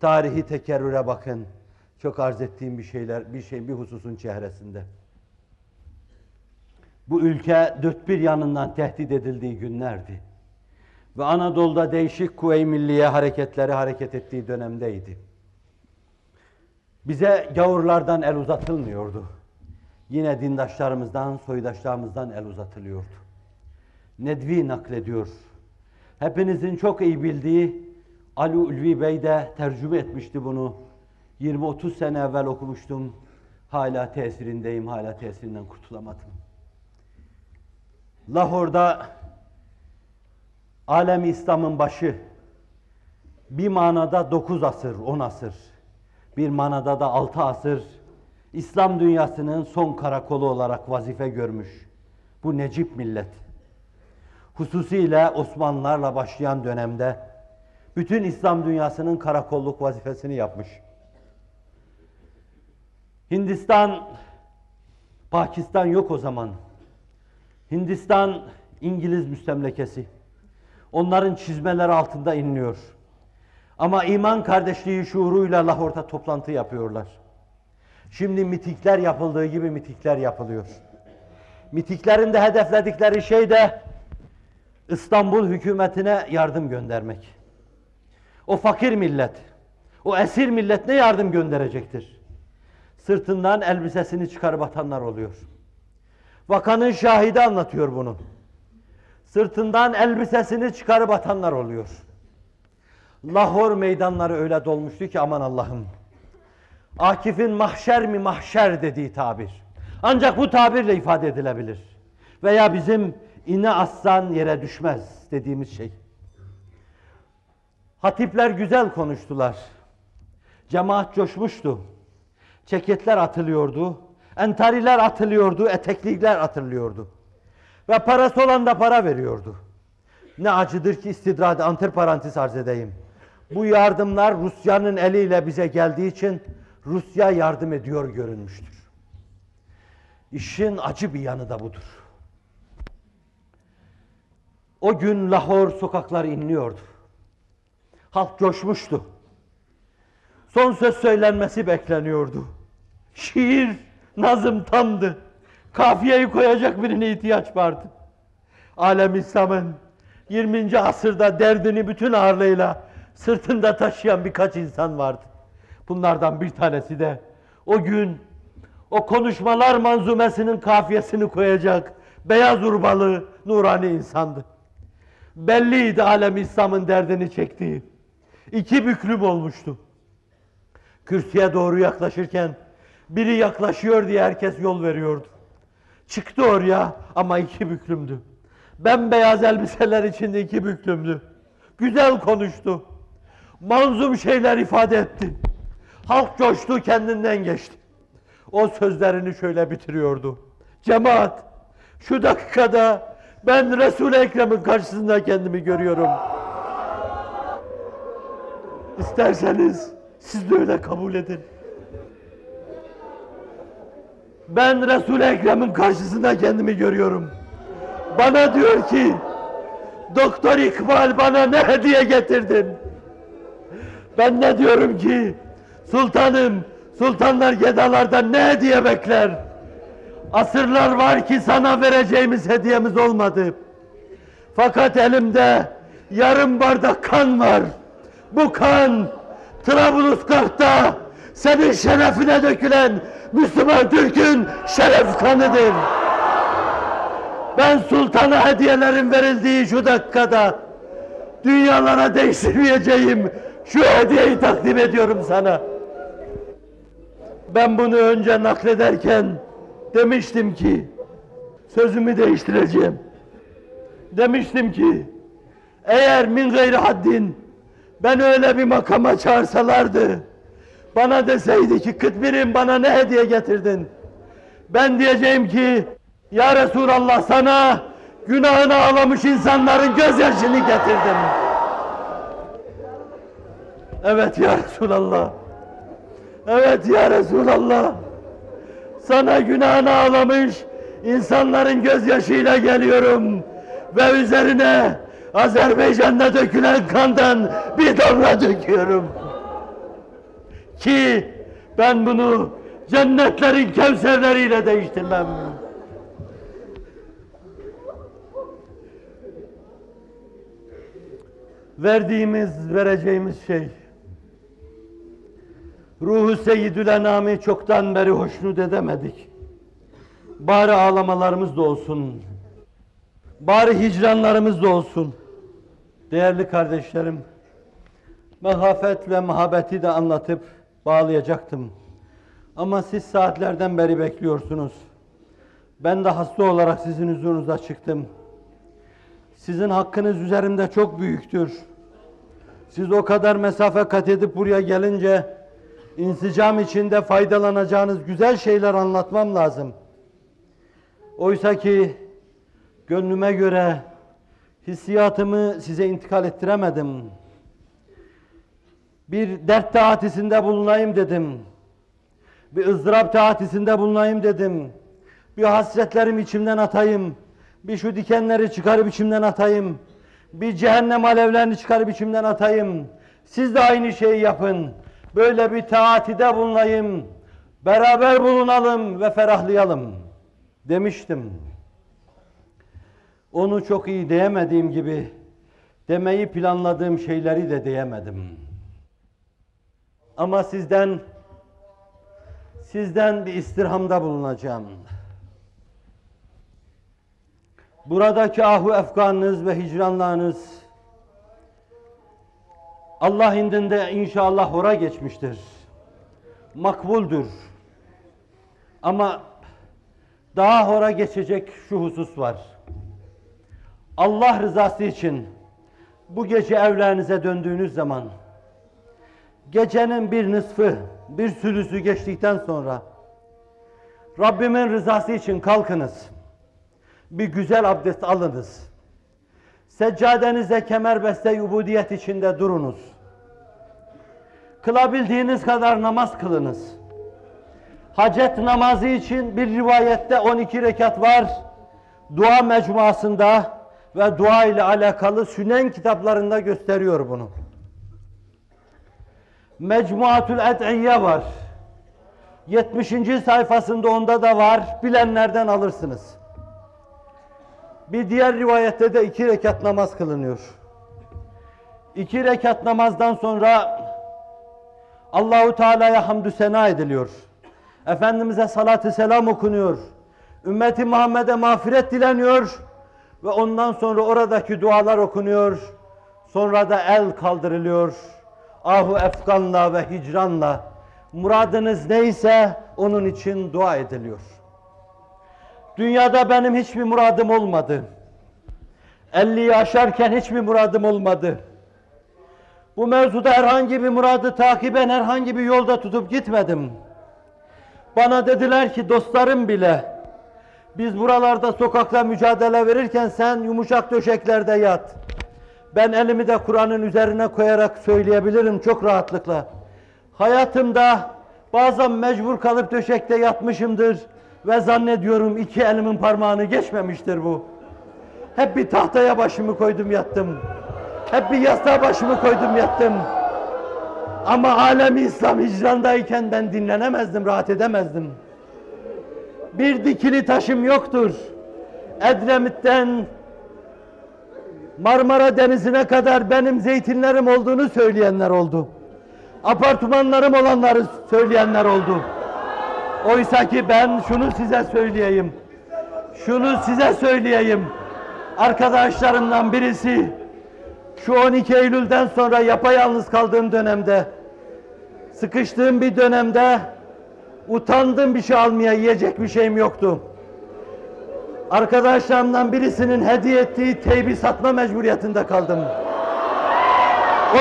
Tarihi tekerrüre bakın. Çok arz ettiğim bir şeyler, bir şey, bir hususun çehresinde. Bu ülke dört bir yanından tehdit edildiği günlerdi. Ve Anadolu'da değişik kuvve milliye hareketleri hareket ettiği dönemdeydi. Bize gavurlardan el uzatılmıyordu. Yine dindaşlarımızdan, soydaşlarımızdan el uzatılıyordu. Nedvi naklediyor. Hepinizin çok iyi bildiği Ali Ulvi Bey de tercüme etmişti bunu. 20-30 sene evvel okumuştum. Hala tesirindeyim, hala tesirinden kurtulamadım. Lahor'da alem İslam'ın başı bir manada 9 asır, 10 asır, bir manada da 6 asır İslam dünyasının son karakolu olarak vazife görmüş bu Necip millet. Hususiyle Osmanlılarla başlayan dönemde bütün İslam dünyasının karakolluk vazifesini yapmış. Hindistan, Pakistan yok o zaman. Hindistan İngiliz müstemlekesi. Onların çizmeleri altında inliyor. Ama iman kardeşliği şuuruyla Lahor'da toplantı yapıyorlar. Şimdi mitikler yapıldığı gibi mitikler yapılıyor. Mitiklerin de hedefledikleri şey de İstanbul hükümetine yardım göndermek. O fakir millet, o esir millet ne yardım gönderecektir? Sırtından elbisesini çıkarıp atanlar oluyor. Vakanın şahidi anlatıyor bunu. Sırtından elbisesini çıkarıp atanlar oluyor. Lahor meydanları öyle dolmuştu ki aman Allah'ım. Akif'in mahşer mi mahşer dediği tabir. Ancak bu tabirle ifade edilebilir. Veya bizim ine aslan yere düşmez dediğimiz şey. Hatipler güzel konuştular. Cemaat coşmuştu. Ceketler atılıyordu. Entariler atılıyordu, eteklikler atılıyordu. Ve parası olan da para veriyordu. Ne acıdır ki istidrade antiparantez arz edeyim. Bu yardımlar Rusya'nın eliyle bize geldiği için Rusya yardım ediyor görünmüştür. İşin acı bir yanı da budur. O gün Lahor sokakları inliyordu. Halk coşmuştu. Son söz söylenmesi bekleniyordu. Şiir, nazım tamdı. Kafiyeyi koyacak birine ihtiyaç vardı. Alem İslam'ın 20. asırda derdini bütün ağırlığıyla sırtında taşıyan birkaç insan vardı. Bunlardan bir tanesi de o gün o konuşmalar manzumesinin kafiyesini koyacak beyaz urbalı nurani insandı. Belliydi alem İslam'ın derdini çektiği. İki büklüm olmuştu. Kürsüye doğru yaklaşırken biri yaklaşıyor diye herkes yol veriyordu. Çıktı oraya ama iki büklümdü. Bembeyaz elbiseler içinde iki büklümdü. Güzel konuştu. Manzum şeyler ifade etti. Halk coştu kendinden geçti. O sözlerini şöyle bitiriyordu. Cemaat şu dakikada ben Resul-i Ekrem'in karşısında kendimi görüyorum. İsterseniz siz de öyle kabul edin. Ben Resul-i Ekrem'in karşısında kendimi görüyorum. Bana diyor ki, Doktor İkbal bana ne hediye getirdin? Ben ne diyorum ki, sultanım, sultanlar gedalardan ne hediye bekler? Asırlar var ki sana vereceğimiz hediyemiz olmadı. Fakat elimde yarım bardak kan var. Bu kan Trablusgarp'ta senin şerefine dökülen Müslüman Türk'ün şeref kanıdır. Ben sultana hediyelerin verildiği şu dakikada dünyalara değiştirmeyeceğim şu hediyeyi takdim ediyorum sana. Ben bunu önce naklederken demiştim ki sözümü değiştireceğim. Demiştim ki eğer min gayri haddin ben öyle bir makama çağırsalardı bana deseydi ki Kıtmir'im bana ne hediye getirdin? Ben diyeceğim ki Ya Resulallah sana günahını ağlamış insanların gözyaşını getirdim. Evet ya Resulallah. Evet ya Resulallah. Sana günahını ağlamış insanların gözyaşıyla geliyorum. Ve üzerine Azerbaycan'da dökülen kandan bir damla döküyorum. Ki ben bunu cennetlerin kevserleriyle değiştirmem. Verdiğimiz, vereceğimiz şey. Ruhu seyyidül enami çoktan beri hoşnut edemedik. Bari ağlamalarımız da olsun. Bari hicranlarımız da olsun. Değerli kardeşlerim, mehafet ve muhabbeti de anlatıp bağlayacaktım. Ama siz saatlerden beri bekliyorsunuz. Ben de hasta olarak sizin huzurunuza çıktım. Sizin hakkınız üzerimde çok büyüktür. Siz o kadar mesafe kat edip buraya gelince insicam içinde faydalanacağınız güzel şeyler anlatmam lazım. Oysa ki gönlüme göre hissiyatımı size intikal ettiremedim. Bir dert taatisinde bulunayım dedim. Bir ızdırap taatisinde bulunayım dedim. Bir hasretlerim içimden atayım. Bir şu dikenleri çıkarıp içimden atayım. Bir cehennem alevlerini çıkarıp içimden atayım. Siz de aynı şeyi yapın. Böyle bir taatide bulunayım. Beraber bulunalım ve ferahlayalım demiştim. Onu çok iyi diyemediğim gibi demeyi planladığım şeyleri de diyemedim. Ama sizden sizden bir istirhamda bulunacağım. Buradaki ahu efkanınız ve hicranlarınız Allah indinde inşallah hora geçmiştir. Makbuldur. Ama daha hora geçecek şu husus var. Allah rızası için bu gece evlerinize döndüğünüz zaman gecenin bir nısfı, bir sülüsü geçtikten sonra Rabbimin rızası için kalkınız. Bir güzel abdest alınız. Seccadenize kemerbeste ubudiyet içinde durunuz. Kılabildiğiniz kadar namaz kılınız. Hacet namazı için bir rivayette 12 rekat var. Dua mecmuasında ve dua ile alakalı sünen kitaplarında gösteriyor bunu. Mecmuatül Ed'iyye var. 70. sayfasında onda da var. Bilenlerden alırsınız. Bir diğer rivayette de iki rekat namaz kılınıyor. İki rekat namazdan sonra Allahu Teala'ya hamdü sena ediliyor. Efendimiz'e salatı selam okunuyor. Ümmeti Muhammed'e mağfiret dileniyor ve ondan sonra oradaki dualar okunuyor. Sonra da el kaldırılıyor. Ahu efkanla ve hicranla muradınız neyse onun için dua ediliyor. Dünyada benim hiçbir muradım olmadı. 50'yi aşarken hiçbir muradım olmadı. Bu mevzuda herhangi bir muradı takiben herhangi bir yolda tutup gitmedim. Bana dediler ki dostlarım bile biz buralarda sokakta mücadele verirken sen yumuşak döşeklerde yat. Ben elimi de Kur'an'ın üzerine koyarak söyleyebilirim çok rahatlıkla. Hayatımda bazen mecbur kalıp döşekte yatmışımdır ve zannediyorum iki elimin parmağını geçmemiştir bu. Hep bir tahtaya başımı koydum yattım. Hep bir yastığa başımı koydum yattım. Ama alemi İslam hicrandayken ben dinlenemezdim, rahat edemezdim. Bir dikili taşım yoktur. Edremit'ten Marmara Denizi'ne kadar benim zeytinlerim olduğunu söyleyenler oldu. Apartmanlarım olanları söyleyenler oldu. Oysa ki ben şunu size söyleyeyim. Şunu size söyleyeyim. Arkadaşlarımdan birisi şu 12 Eylül'den sonra yapayalnız kaldığım dönemde sıkıştığım bir dönemde utandım bir şey almaya yiyecek bir şeyim yoktu. Arkadaşlarımdan birisinin hediye ettiği teybi satma mecburiyetinde kaldım.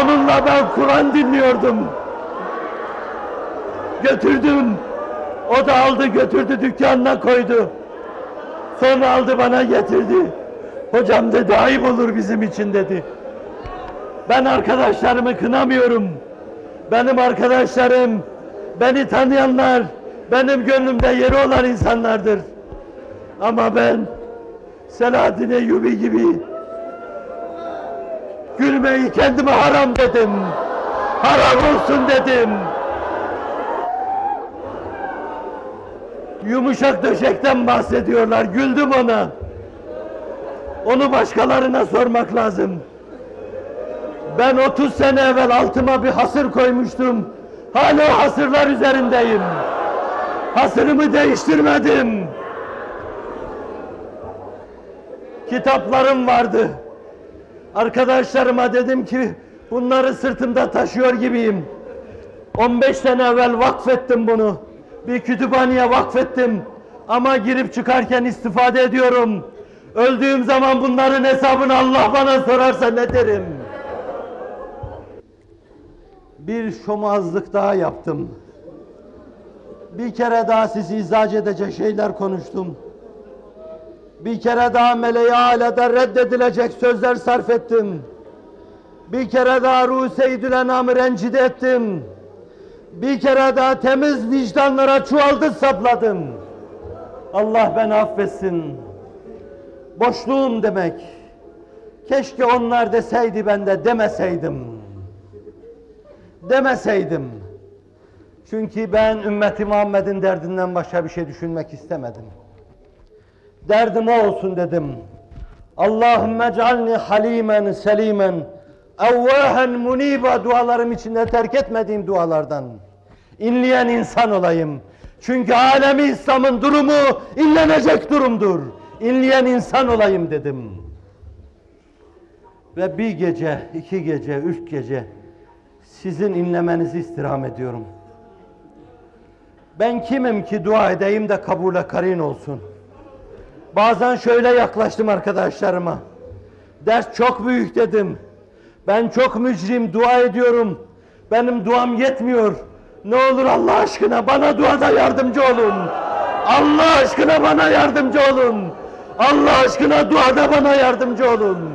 Onunla ben Kur'an dinliyordum. Götürdüm. O da aldı götürdü dükkanına koydu. Sonra aldı bana getirdi. Hocam dedi ayıp olur bizim için dedi. Ben arkadaşlarımı kınamıyorum. Benim arkadaşlarım, Beni tanıyanlar benim gönlümde yeri olan insanlardır. Ama ben Selahattin Eyyubi gibi gülmeyi kendime haram dedim. Haram olsun dedim. Yumuşak döşekten bahsediyorlar. Güldüm ona. Onu başkalarına sormak lazım. Ben 30 sene evvel altıma bir hasır koymuştum. Hala hasırlar üzerindeyim. Hasırımı değiştirmedim. Kitaplarım vardı. Arkadaşlarıma dedim ki bunları sırtımda taşıyor gibiyim. 15 sene evvel vakfettim bunu. Bir kütüphaneye vakfettim. Ama girip çıkarken istifade ediyorum. Öldüğüm zaman bunların hesabını Allah bana sorarsa ne derim? Bir şomazlık daha yaptım. Bir kere daha sizi izah edecek şeyler konuştum. Bir kere daha meleği alede reddedilecek sözler sarf ettim. Bir kere daha ruh seyyidül enamı rencide ettim. Bir kere daha temiz vicdanlara çuvaldı sapladım. Allah beni affetsin. Boşluğum demek. Keşke onlar deseydi ben de demeseydim. Demeseydim. Çünkü ben ümmeti Muhammed'in derdinden başka bir şey düşünmek istemedim. Derdim o olsun dedim. Allahümme cealni halimen selimen evvahen muniba dualarım içinde terk etmediğim dualardan. İnleyen insan olayım. Çünkü alemi İslam'ın durumu inlenecek durumdur. İnleyen insan olayım dedim. Ve bir gece, iki gece, üç gece sizin inlemenizi istirham ediyorum. Ben kimim ki dua edeyim de kabule karin olsun. Bazen şöyle yaklaştım arkadaşlarıma. Ders çok büyük dedim. Ben çok mücrim dua ediyorum. Benim duam yetmiyor. Ne olur Allah aşkına bana duada yardımcı olun. Allah aşkına bana yardımcı olun. Allah aşkına duada bana yardımcı olun.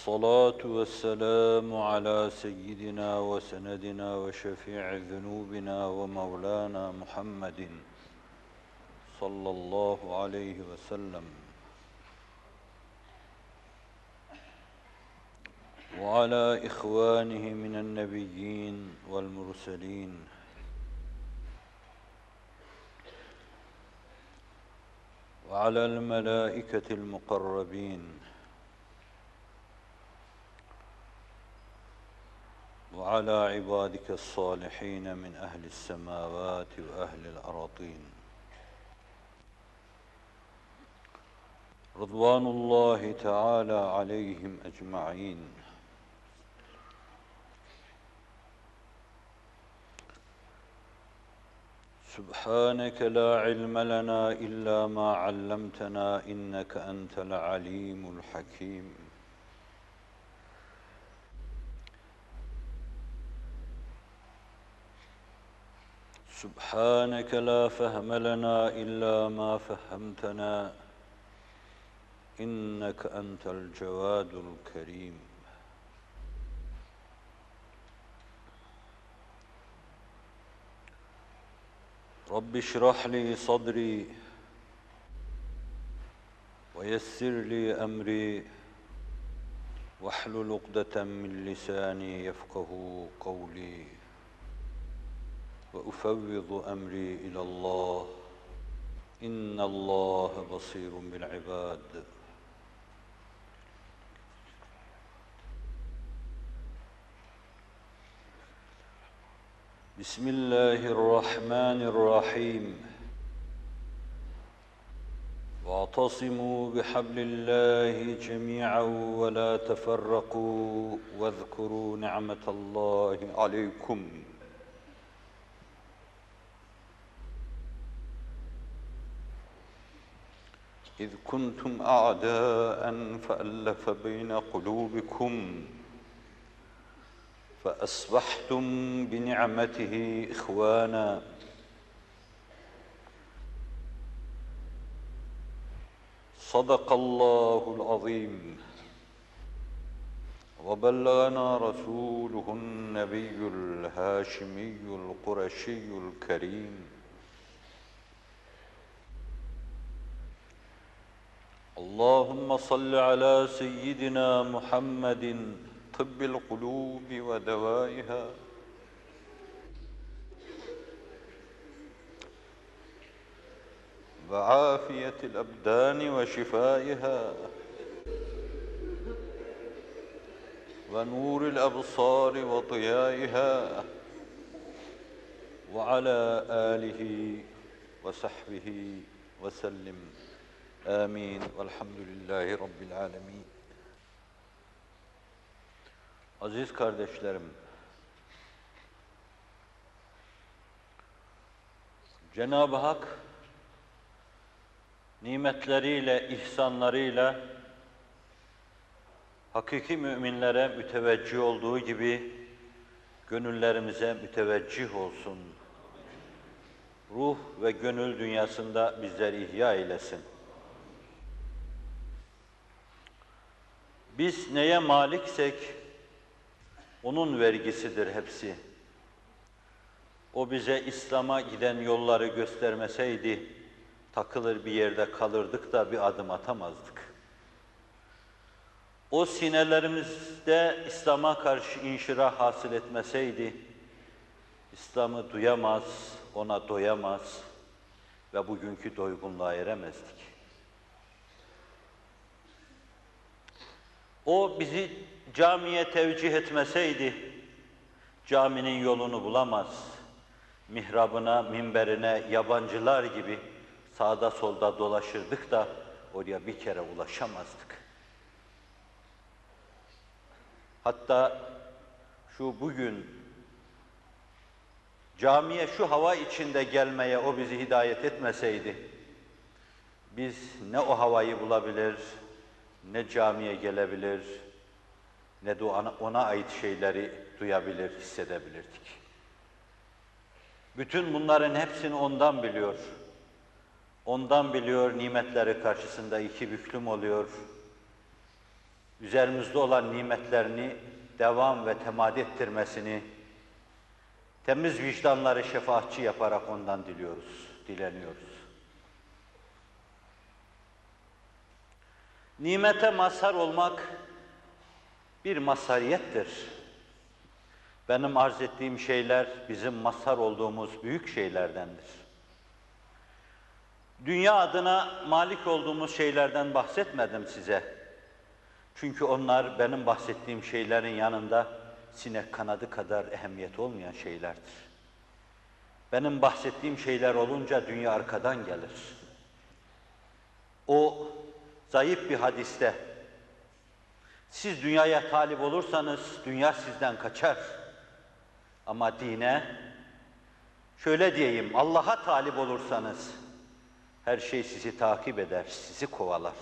والصلاة والسلام على سيدنا وسندنا وشفيع ذنوبنا ومولانا محمد صلى الله عليه وسلم. وعلى إخوانه من النبيين والمرسلين. وعلى الملائكة المقربين. وعلى عبادك الصالحين من أهل السماوات وأهل الأراضين. رضوان الله تعالى عليهم أجمعين. سبحانك لا علم لنا إلا ما علمتنا إنك أنت العليم الحكيم. سبحانك لا فهم لنا إلا ما فهمتنا. إنك أنت الجواد الكريم. رب اشرح لي صدري ويسر لي أمري واحلل عقدة من لساني يفقه قولي. وأفوض أمري إلى الله. إن الله بصير بالعباد. بسم الله الرحمن الرحيم. واعتصموا بحبل الله جميعا ولا تفرقوا واذكروا نعمة الله عليكم. إذ كنتم أعداء فألف بين قلوبكم فأصبحتم بنعمته إخوانا. صدق الله العظيم. وبلغنا رسوله النبي الهاشمي القرشي الكريم. اللهم صل على سيدنا محمد طب القلوب ودوائها. وعافية الأبدان وشفائها. ونور الأبصار وضيائها. وعلى آله وصحبه وسلم. Amin. Velhamdülillahi Rabbil alemin. Aziz kardeşlerim, Cenab-ı Hak nimetleriyle, ihsanlarıyla hakiki müminlere müteveccih olduğu gibi gönüllerimize müteveccih olsun. Ruh ve gönül dünyasında bizleri ihya eylesin. Biz neye maliksek onun vergisidir hepsi. O bize İslam'a giden yolları göstermeseydi, takılır bir yerde kalırdık da bir adım atamazdık. O sinelerimizde İslam'a karşı inşira hasıl etmeseydi, İslam'ı duyamaz, ona doyamaz ve bugünkü doygunluğa eremezdik. O bizi camiye tevcih etmeseydi, caminin yolunu bulamaz. Mihrabına, minberine yabancılar gibi sağda solda dolaşırdık da oraya bir kere ulaşamazdık. Hatta şu bugün camiye şu hava içinde gelmeye o bizi hidayet etmeseydi, biz ne o havayı bulabilir, ne camiye gelebilir, ne de ona, ait şeyleri duyabilir, hissedebilirdik. Bütün bunların hepsini ondan biliyor. Ondan biliyor, nimetleri karşısında iki büklüm oluyor. Üzerimizde olan nimetlerini devam ve temadi ettirmesini, temiz vicdanları şefaatçi yaparak ondan diliyoruz, dileniyoruz. Nimete mazhar olmak bir mazhariyettir. Benim arz ettiğim şeyler bizim mazhar olduğumuz büyük şeylerdendir. Dünya adına malik olduğumuz şeylerden bahsetmedim size. Çünkü onlar benim bahsettiğim şeylerin yanında sinek kanadı kadar ehemmiyet olmayan şeylerdir. Benim bahsettiğim şeyler olunca dünya arkadan gelir. O zayıf bir hadiste siz dünyaya talip olursanız dünya sizden kaçar. Ama dine şöyle diyeyim Allah'a talip olursanız her şey sizi takip eder, sizi kovalar.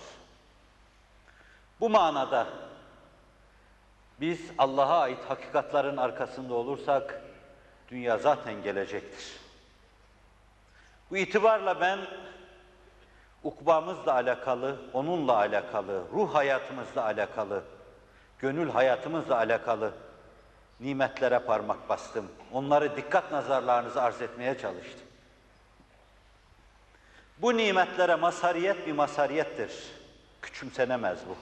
Bu manada biz Allah'a ait hakikatların arkasında olursak dünya zaten gelecektir. Bu itibarla ben ukbamızla alakalı, onunla alakalı, ruh hayatımızla alakalı, gönül hayatımızla alakalı nimetlere parmak bastım. Onları dikkat nazarlarınızı arz etmeye çalıştım. Bu nimetlere masariyet bir masariyettir. Küçümsenemez bu.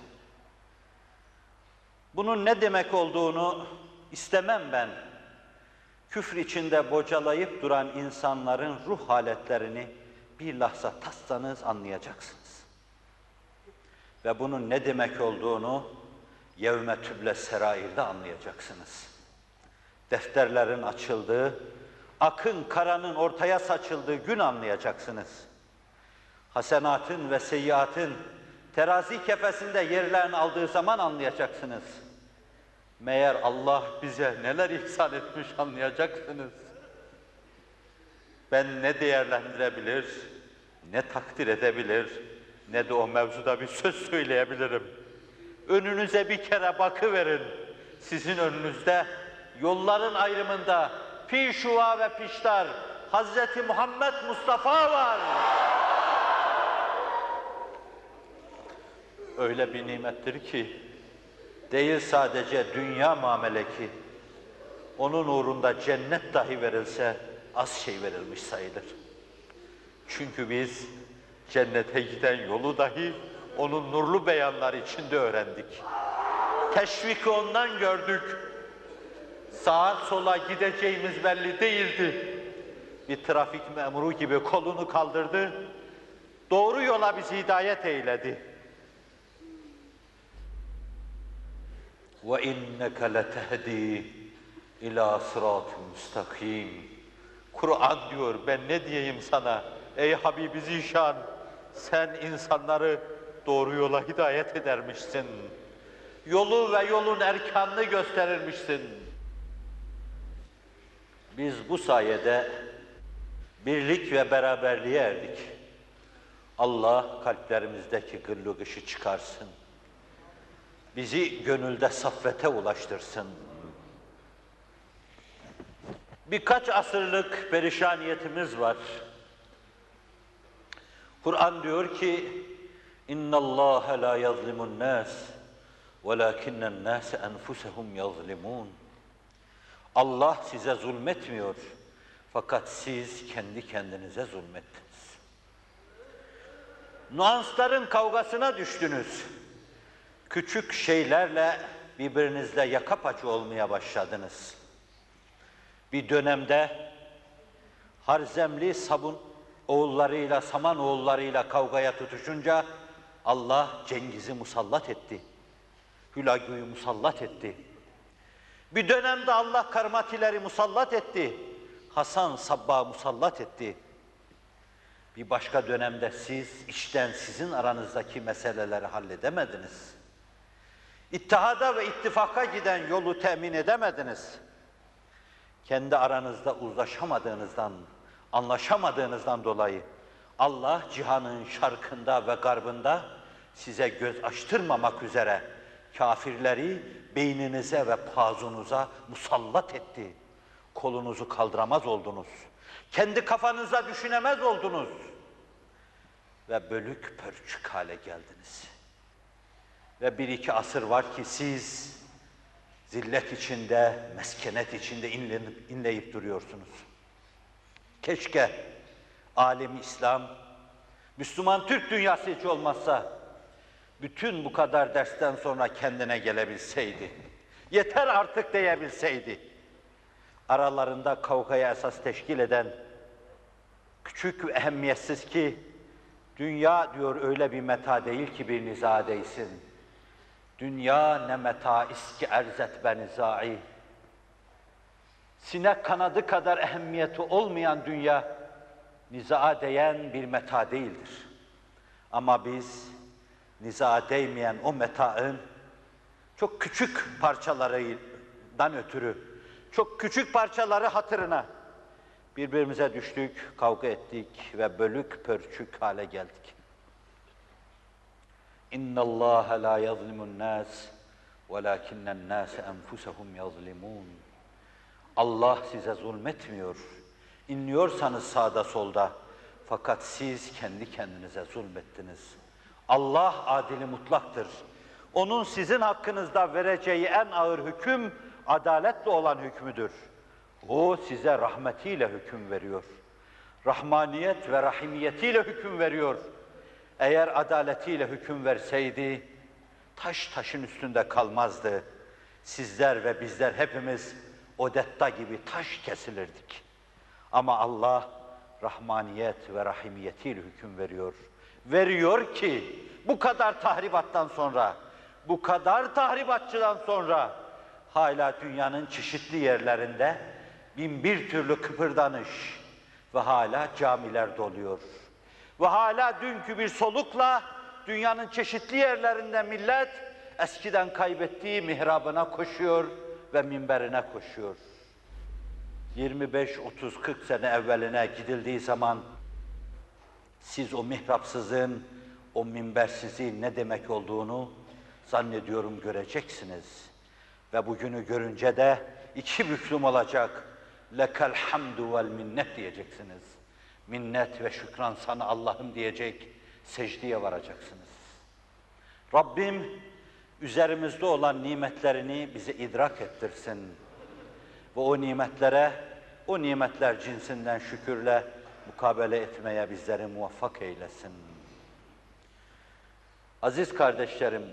Bunun ne demek olduğunu istemem ben. Küfür içinde bocalayıp duran insanların ruh haletlerini bir lahza tassanız anlayacaksınız. Ve bunun ne demek olduğunu yevme tüble serairde anlayacaksınız. Defterlerin açıldığı, akın karanın ortaya saçıldığı gün anlayacaksınız. Hasenatın ve seyyiatın terazi kefesinde yerlerini aldığı zaman anlayacaksınız. Meğer Allah bize neler ihsan etmiş anlayacaksınız. Ben ne değerlendirebilir, ne takdir edebilir, ne de o mevzuda bir söz söyleyebilirim. Önünüze bir kere bakıverin. Sizin önünüzde yolların ayrımında pişuva ve piştar Hazreti Muhammed Mustafa var. Öyle bir nimettir ki değil sadece dünya mameleki onun uğrunda cennet dahi verilse az şey verilmiş sayılır. Çünkü biz cennete giden yolu dahi onun nurlu beyanları içinde öğrendik. Teşviki ondan gördük. Sağa sola gideceğimiz belli değildi. Bir trafik memuru gibi kolunu kaldırdı. Doğru yola bizi hidayet eyledi. Ve inneke letehdi ila müstakim. Kur'an diyor ben ne diyeyim sana ey Habibi Zişan sen insanları doğru yola hidayet edermişsin. Yolu ve yolun erkanını gösterirmişsin. Biz bu sayede birlik ve beraberliğe erdik. Allah kalplerimizdeki gırlı çıkarsın. Bizi gönülde saffete ulaştırsın. Birkaç asırlık perişaniyetimiz var. Kur'an diyor ki اِنَّ اللّٰهَ لَا يَظْلِمُ النَّاسِ وَلَاكِنَّ النَّاسَ أَنْفُسَهُمْ يَظْلِمُونَ Allah size zulmetmiyor. Fakat siz kendi kendinize zulmettiniz. Nuansların kavgasına düştünüz. Küçük şeylerle birbirinizle yaka paça olmaya başladınız. Bir dönemde Harzemli sabun oğullarıyla, Saman oğullarıyla kavgaya tutuşunca Allah Cengiz'i musallat etti. Hülagü'yü musallat etti. Bir dönemde Allah Karmatileri musallat etti. Hasan Sabba musallat etti. Bir başka dönemde siz işten sizin aranızdaki meseleleri halledemediniz. İttihada ve ittifaka giden yolu temin edemediniz. Kendi aranızda uzlaşamadığınızdan, anlaşamadığınızdan dolayı Allah cihanın şarkında ve garbında size göz açtırmamak üzere kafirleri beyninize ve pazunuza musallat etti. Kolunuzu kaldıramaz oldunuz. Kendi kafanıza düşünemez oldunuz. Ve bölük pörçük hale geldiniz. Ve bir iki asır var ki siz zillet içinde, meskenet içinde inlenip, inleyip duruyorsunuz. Keşke alim İslam, Müslüman Türk dünyası hiç olmazsa bütün bu kadar dersten sonra kendine gelebilseydi, yeter artık diyebilseydi, aralarında kavgaya esas teşkil eden küçük ve ehemmiyetsiz ki dünya diyor öyle bir meta değil ki bir niza değilsin. Dünya ne meta iski erzet benizai. Sinek kanadı kadar ehemmiyeti olmayan dünya nizaa değen bir meta değildir. Ama biz nizaa değmeyen o metaın çok küçük parçalarından ötürü, çok küçük parçaları hatırına birbirimize düştük, kavga ettik ve bölük pörçük hale geldik. İnna Allah la yazlimun nas velakinnen nas enfusuhum yazlimun. Allah size zulmetmiyor. İnliyorsanız sağda solda fakat siz kendi kendinize zulmettiniz. Allah adili mutlaktır. Onun sizin hakkınızda vereceği en ağır hüküm adaletle olan hükmüdür. O size rahmetiyle hüküm veriyor. Rahmaniyet ve rahimiyetiyle hüküm veriyor. Eğer adaletiyle hüküm verseydi, taş taşın üstünde kalmazdı. Sizler ve bizler hepimiz Odetta gibi taş kesilirdik. Ama Allah rahmaniyet ve rahimiyetiyle hüküm veriyor. Veriyor ki bu kadar tahribattan sonra, bu kadar tahribatçıdan sonra hala dünyanın çeşitli yerlerinde bin bir türlü kıpırdanış ve hala camiler doluyor. Ve hala dünkü bir solukla dünyanın çeşitli yerlerinde millet eskiden kaybettiği mihrabına koşuyor ve minberine koşuyor. 25, 30, 40 sene evveline gidildiği zaman siz o mihrapsızın, o minbersizin ne demek olduğunu zannediyorum göreceksiniz. Ve bugünü görünce de iki büklüm olacak. Lekel hamdu vel minnet diyeceksiniz. Minnet ve şükran sana Allah'ım diyecek, secdeye varacaksınız. Rabbim üzerimizde olan nimetlerini bize idrak ettirsin. Ve o nimetlere, o nimetler cinsinden şükürle mukabele etmeye bizleri muvaffak eylesin. Aziz kardeşlerim,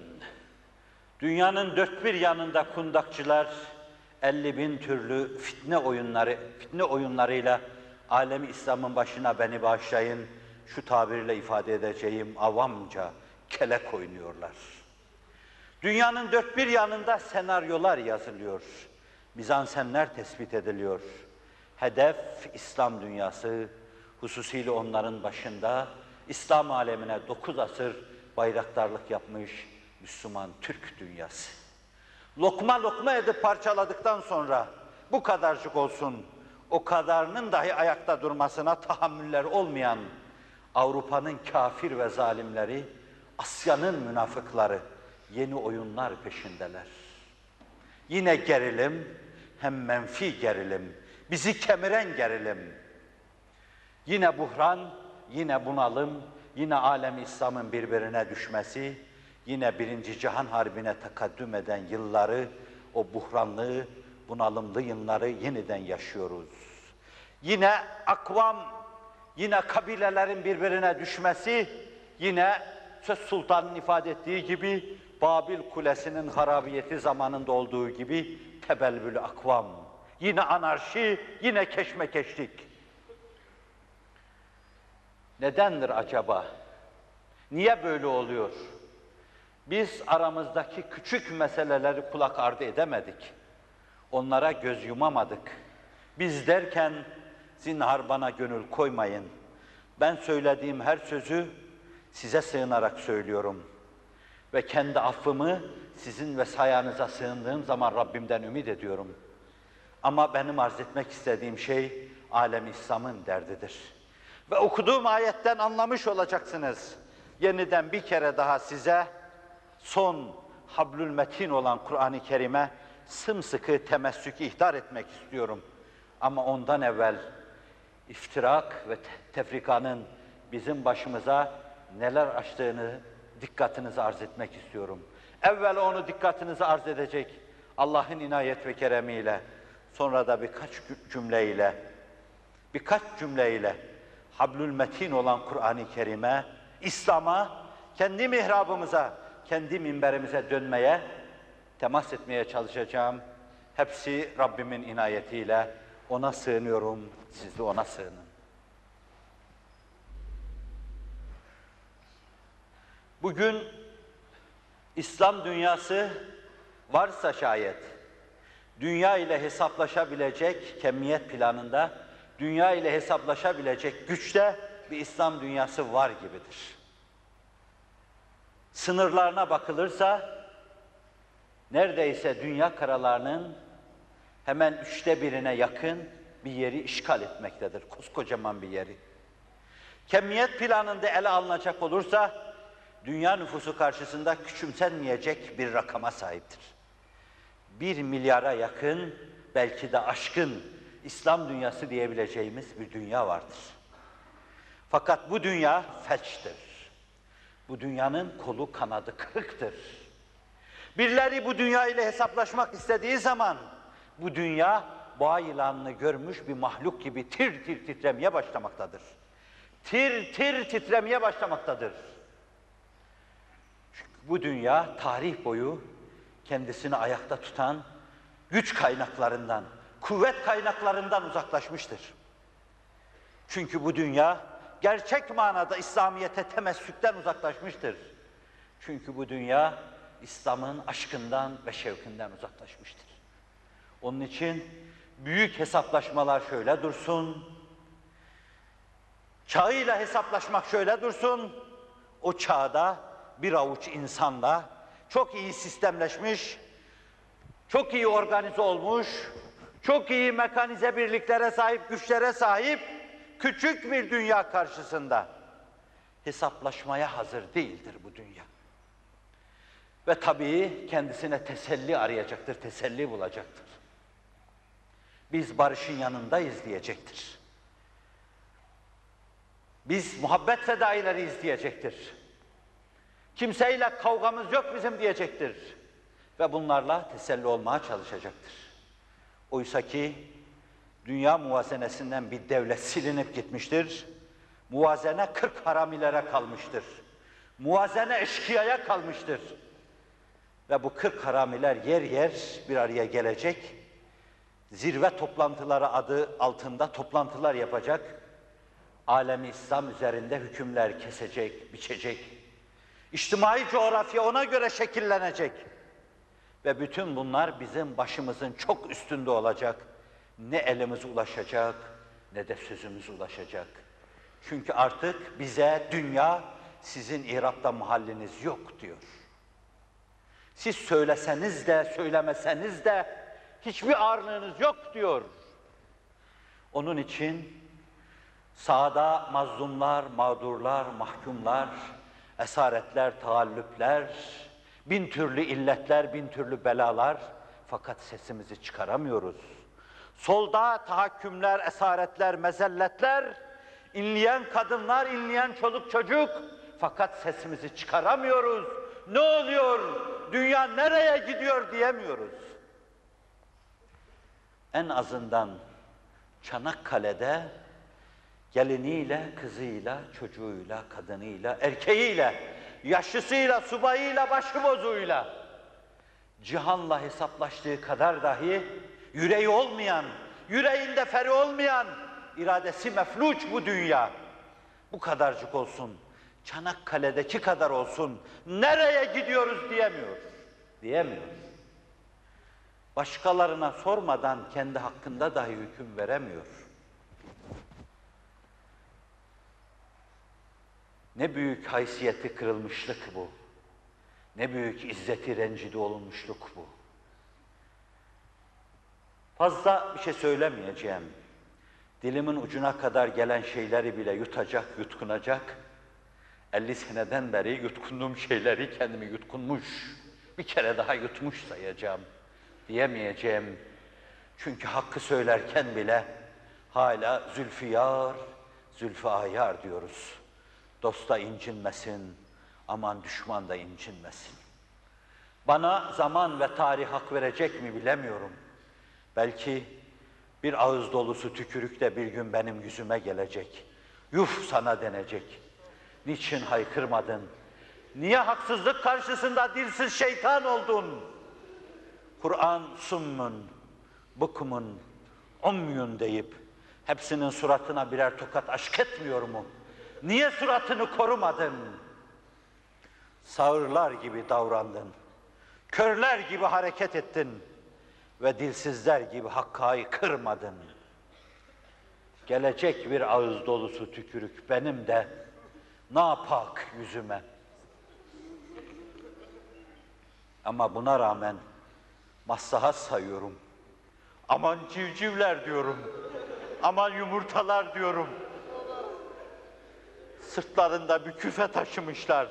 dünyanın dört bir yanında kundakçılar 50 bin türlü fitne oyunları, fitne oyunlarıyla alemi İslam'ın başına beni bağışlayın, şu tabirle ifade edeceğim avamca kelek oynuyorlar. Dünyanın dört bir yanında senaryolar yazılıyor. Mizansenler tespit ediliyor. Hedef İslam dünyası, hususiyle onların başında İslam alemine dokuz asır bayraktarlık yapmış Müslüman Türk dünyası. Lokma lokma edip parçaladıktan sonra bu kadarcık olsun, o kadarının dahi ayakta durmasına tahammüller olmayan Avrupa'nın kafir ve zalimleri, Asya'nın münafıkları yeni oyunlar peşindeler. Yine gerilim, hem menfi gerilim, bizi kemiren gerilim. Yine buhran, yine bunalım, yine alem İslam'ın birbirine düşmesi, yine birinci cihan harbine takaddüm eden yılları, o buhranlı, bunalımlı yılları yeniden yaşıyoruz. Yine akvam, yine kabilelerin birbirine düşmesi, yine Söz Sultan'ın ifade ettiği gibi Babil Kulesi'nin harabiyeti zamanında olduğu gibi tebelbül akvam. Yine anarşi, yine keşmekeşlik. Nedendir acaba? Niye böyle oluyor? Biz aramızdaki küçük meseleleri kulak ardı edemedik. Onlara göz yumamadık. Biz derken zinhar bana gönül koymayın. Ben söylediğim her sözü size sığınarak söylüyorum. Ve kendi affımı sizin ve sayanıza sığındığım zaman Rabbimden ümit ediyorum. Ama benim arz etmek istediğim şey alem İslam'ın derdidir. Ve okuduğum ayetten anlamış olacaksınız. Yeniden bir kere daha size son hablül metin olan Kur'an-ı Kerim'e sımsıkı temessükü ihtar etmek istiyorum. Ama ondan evvel iftirak ve te- tefrikanın bizim başımıza neler açtığını dikkatinize arz etmek istiyorum. Evvel onu dikkatinize arz edecek Allah'ın inayet ve keremiyle, sonra da birkaç cü- cümleyle, birkaç cümleyle hablül metin olan Kur'an-ı Kerim'e, İslam'a, kendi mihrabımıza, kendi minberimize dönmeye, temas etmeye çalışacağım. Hepsi Rabbimin inayetiyle ona sığınıyorum, siz de ona sığının. Bugün İslam dünyası varsa şayet dünya ile hesaplaşabilecek kemiyet planında dünya ile hesaplaşabilecek güçte bir İslam dünyası var gibidir. Sınırlarına bakılırsa neredeyse dünya karalarının hemen üçte birine yakın bir yeri işgal etmektedir. Koskocaman bir yeri. Kemiyet planında ele alınacak olursa dünya nüfusu karşısında küçümsenmeyecek bir rakama sahiptir. Bir milyara yakın, belki de aşkın İslam dünyası diyebileceğimiz bir dünya vardır. Fakat bu dünya felçtir. Bu dünyanın kolu kanadı kırıktır. Birileri bu dünya ile hesaplaşmak istediği zaman bu dünya boğa yılanını görmüş bir mahluk gibi tir tir titremeye başlamaktadır. Tir tir titremeye başlamaktadır. Çünkü bu dünya tarih boyu kendisini ayakta tutan güç kaynaklarından, kuvvet kaynaklarından uzaklaşmıştır. Çünkü bu dünya gerçek manada İslamiyete temessükten uzaklaşmıştır. Çünkü bu dünya İslam'ın aşkından ve şevkinden uzaklaşmıştır. Onun için büyük hesaplaşmalar şöyle dursun, çağıyla hesaplaşmak şöyle dursun, o çağda bir avuç insanla çok iyi sistemleşmiş, çok iyi organize olmuş, çok iyi mekanize birliklere sahip, güçlere sahip küçük bir dünya karşısında hesaplaşmaya hazır değildir bu dünya. Ve tabii kendisine teselli arayacaktır, teselli bulacaktır. Biz barışın yanındayız diyecektir. Biz muhabbet fedaileriyiz diyecektir. Kimseyle kavgamız yok bizim diyecektir. Ve bunlarla teselli olmaya çalışacaktır. Oysa ki dünya muvazenesinden bir devlet silinip gitmiştir. Muvazene 40 haramilere kalmıştır. Muvazene eşkıyaya kalmıştır. Ve bu 40 haramiler yer yer bir araya gelecek. Zirve toplantıları adı altında toplantılar yapacak. Alemi İslam üzerinde hükümler kesecek, biçecek. İçtimai coğrafya ona göre şekillenecek. Ve bütün bunlar bizim başımızın çok üstünde olacak. Ne elimiz ulaşacak ne de sözümüz ulaşacak. Çünkü artık bize dünya sizin İrab'da mahalliniz yok diyor. Siz söyleseniz de söylemeseniz de hiçbir ağırlığınız yok diyor. Onun için sağda mazlumlar, mağdurlar, mahkumlar, esaretler, taallüpler, bin türlü illetler, bin türlü belalar fakat sesimizi çıkaramıyoruz. Solda tahakkümler, esaretler, mezelletler, inleyen kadınlar, inleyen çoluk çocuk fakat sesimizi çıkaramıyoruz. Ne oluyor? Dünya nereye gidiyor diyemiyoruz. En azından Çanakkale'de geliniyle, kızıyla, çocuğuyla, kadınıyla, erkeğiyle, yaşlısıyla, subayıyla, başıbozuyla cihanla hesaplaştığı kadar dahi yüreği olmayan, yüreğinde feri olmayan, iradesi mefluç bu dünya. Bu kadarcık olsun, Çanakkale'deki kadar olsun, nereye gidiyoruz diyemiyor. Diyemiyor. Başkalarına sormadan kendi hakkında dahi hüküm veremiyor. Ne büyük haysiyeti kırılmışlık bu. Ne büyük izzeti rencide olunmuşluk bu. Fazla bir şey söylemeyeceğim. Dilimin ucuna kadar gelen şeyleri bile yutacak, yutkunacak. 50 seneden beri yutkunduğum şeyleri kendimi yutkunmuş, bir kere daha yutmuş sayacağım diyemeyeceğim. Çünkü hakkı söylerken bile hala zülfiyar, zülfü ayar diyoruz. Dosta incinmesin, aman düşman da incinmesin. Bana zaman ve tarih hak verecek mi bilemiyorum. Belki bir ağız dolusu tükürük de bir gün benim yüzüme gelecek. Yuf sana denecek. Niçin haykırmadın? Niye haksızlık karşısında dilsiz şeytan oldun? Kur'an summun, bukmun, umyun deyip hepsinin suratına birer tokat aşk etmiyor mu? Niye suratını korumadın? Sağırlar gibi davrandın. Körler gibi hareket ettin ve dilsizler gibi hakkayı kırmadın. Gelecek bir ağız dolusu tükürük benim de napak yüzüme. Ama buna rağmen maslahat sayıyorum. Aman civcivler diyorum. Aman yumurtalar diyorum. Sırtlarında bir küfe taşımışlar.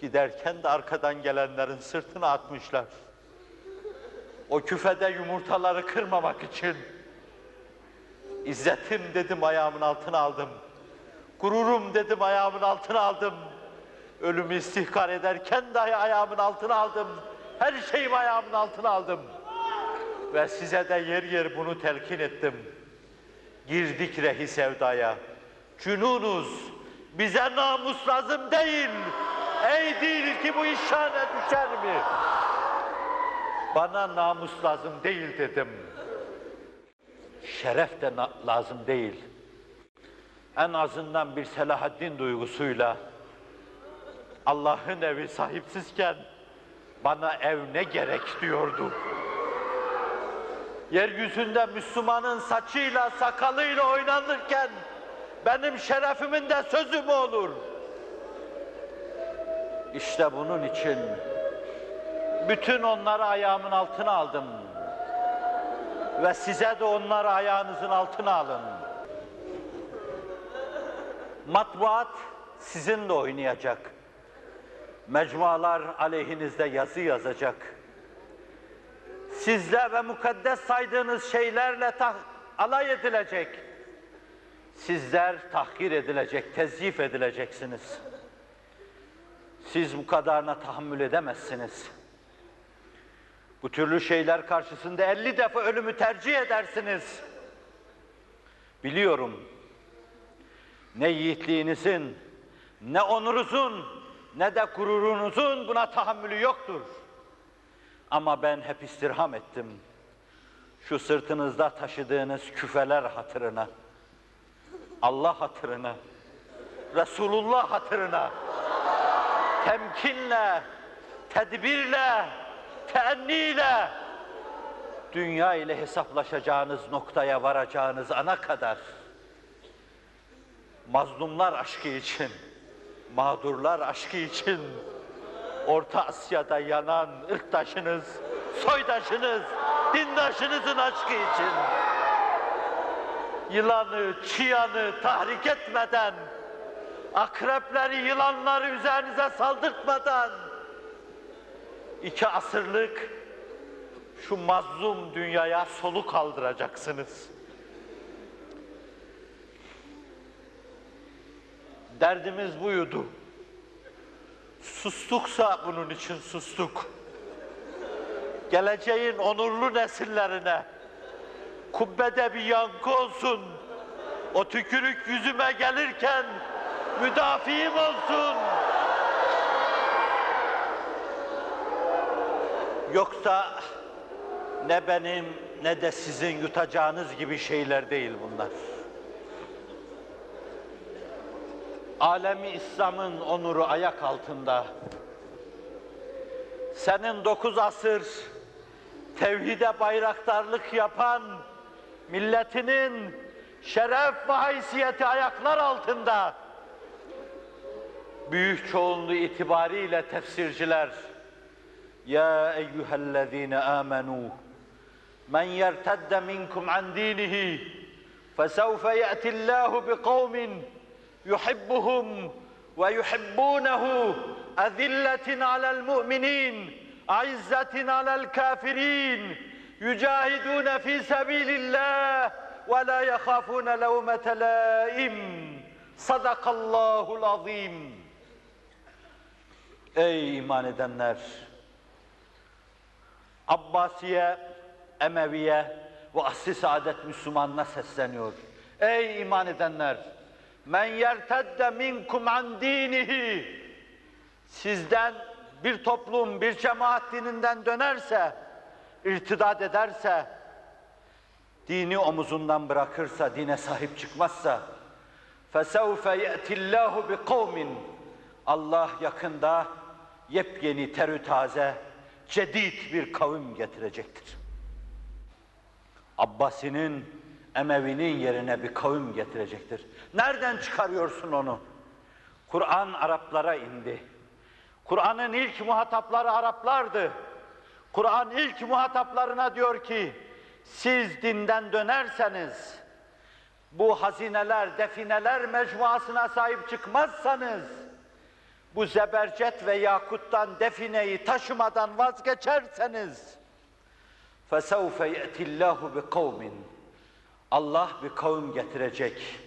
Giderken de arkadan gelenlerin sırtına atmışlar. O küfede yumurtaları kırmamak için İzzetim dedim ayağımın altına aldım. Gururum dedim ayağımın altına aldım. Ölümü istihkar ederken dahi ayağımın altına aldım. Her şeyimi ayağımın altına aldım. Ve size de yer yer bunu telkin ettim. Girdik rehi sevdaya. Cünunuz, bize namus lazım değil. Ey değil ki bu iş şane düşer mi? Bana namus lazım değil dedim. Şeref de lazım değil. En azından bir Selahaddin duygusuyla Allah'ın evi sahipsizken bana ev ne gerek diyordu. Yeryüzünde Müslümanın saçıyla sakalıyla oynanırken benim şerefimin de sözü mü olur? İşte bunun için bütün onları ayağımın altına aldım. Ve size de onları ayağınızın altına alın. Matbuat sizinle oynayacak. Mecmualar aleyhinizde yazı yazacak. Sizle ve mukaddes saydığınız şeylerle alay edilecek. Sizler tahkir edilecek, tezyif edileceksiniz. Siz bu kadarına tahammül edemezsiniz. Bu türlü şeyler karşısında 50 defa ölümü tercih edersiniz. Biliyorum. Ne yiğitliğinizin, ne onurunuzun, ne de gururunuzun buna tahammülü yoktur. Ama ben hep istirham ettim. Şu sırtınızda taşıdığınız küfeler hatırına, Allah hatırına, Resulullah hatırına, temkinle, tedbirle, teenniyle dünya ile hesaplaşacağınız noktaya varacağınız ana kadar mazlumlar aşkı için, mağdurlar aşkı için Orta Asya'da yanan ırktaşınız, soydaşınız, dindaşınızın aşkı için yılanı, çıyanı tahrik etmeden, akrepleri, yılanları üzerinize saldırtmadan iki asırlık şu mazlum dünyaya soluk kaldıracaksınız. Derdimiz buydu. Sustuksa bunun için sustuk. Geleceğin onurlu nesillerine kubbede bir yankı olsun. O tükürük yüzüme gelirken müdafiim olsun. Yoksa ne benim ne de sizin yutacağınız gibi şeyler değil bunlar. Alemi İslam'ın onuru ayak altında. Senin dokuz asır tevhide bayraktarlık yapan milletinin şeref ve haysiyeti ayaklar altında. Büyük çoğunluğu itibariyle tefsirciler Ya eyyühellezine amenu men yertedde minkum an dinihi fesevfe ye'tillahu bi kavmin يحبهم ويحبونه أذلة على المؤمنين أعزة على الكافرين يجاهدون في سبيل الله ولا يخافون لومة لائم صدق الله العظيم Ey iman edenler! Abbasiye, Emeviye ve asli saadet Müslümanına sesleniyor. Ey iman edenler! Men yertedde minkum an dinihi Sizden bir toplum, bir cemaat dininden dönerse, irtidat ederse, dini omuzundan bırakırsa, dine sahip çıkmazsa, فَسَوْفَ يَأْتِ اللّٰهُ بِقَوْمٍ Allah yakında yepyeni, terü taze, cedid bir kavim getirecektir. Abbasi'nin, Emevi'nin yerine bir kavim getirecektir. Nereden çıkarıyorsun onu? Kur'an Araplara indi. Kur'an'ın ilk muhatapları Araplardı. Kur'an ilk muhataplarına diyor ki, siz dinden dönerseniz, bu hazineler, defineler mecmuasına sahip çıkmazsanız, bu zebercet ve yakuttan defineyi taşımadan vazgeçerseniz, فَسَوْفَ يَأْتِ اللّٰهُ بِقَوْمٍ Allah bir kavim getirecek.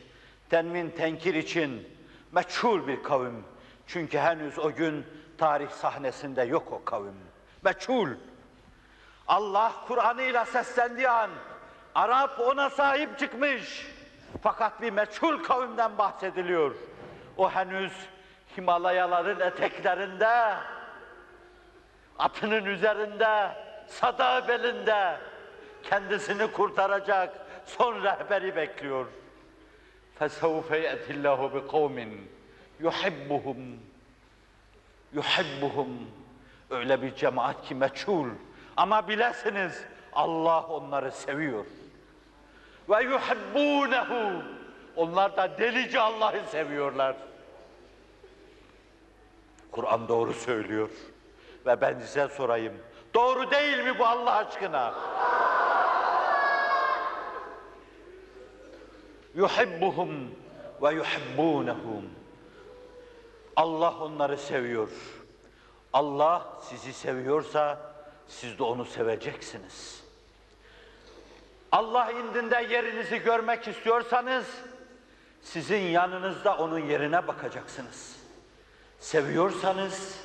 Tenvin tenkir için meçhul bir kavim. Çünkü henüz o gün tarih sahnesinde yok o kavim. Meçhul. Allah Kur'an'ıyla seslendiği an Arap ona sahip çıkmış. Fakat bir meçhul kavimden bahsediliyor. O henüz Himalayaların eteklerinde, atının üzerinde, sadağı belinde kendisini kurtaracak son rehberi bekliyor. فَسَوْفَ يَأْتِ اللّٰهُ بِقَوْمٍ يُحِبُّهُمْ yuhibbuhum öyle bir cemaat ki meçhul ama bilesiniz Allah onları seviyor. Ve yuhibbunehu onlar da delice Allah'ı seviyorlar. Kur'an doğru söylüyor. Ve ben size sorayım. Doğru değil mi bu Allah aşkına? Yuhibbuhum ve yuhibbunehum. Allah onları seviyor. Allah sizi seviyorsa siz de onu seveceksiniz. Allah indinde yerinizi görmek istiyorsanız sizin yanınızda onun yerine bakacaksınız. Seviyorsanız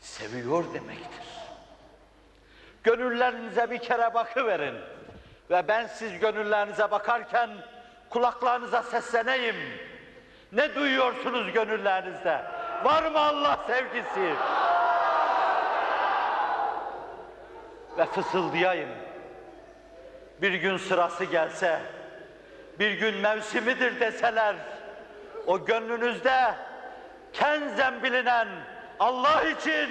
seviyor demektir. Gönüllerinize bir kere bakıverin ve ben siz gönüllerinize bakarken kulaklarınıza sesleneyim. Ne duyuyorsunuz gönüllerinizde? Var mı Allah sevgisi? Ve fısıldayayım. Bir gün sırası gelse, bir gün mevsimidir deseler, o gönlünüzde kenzen bilinen Allah için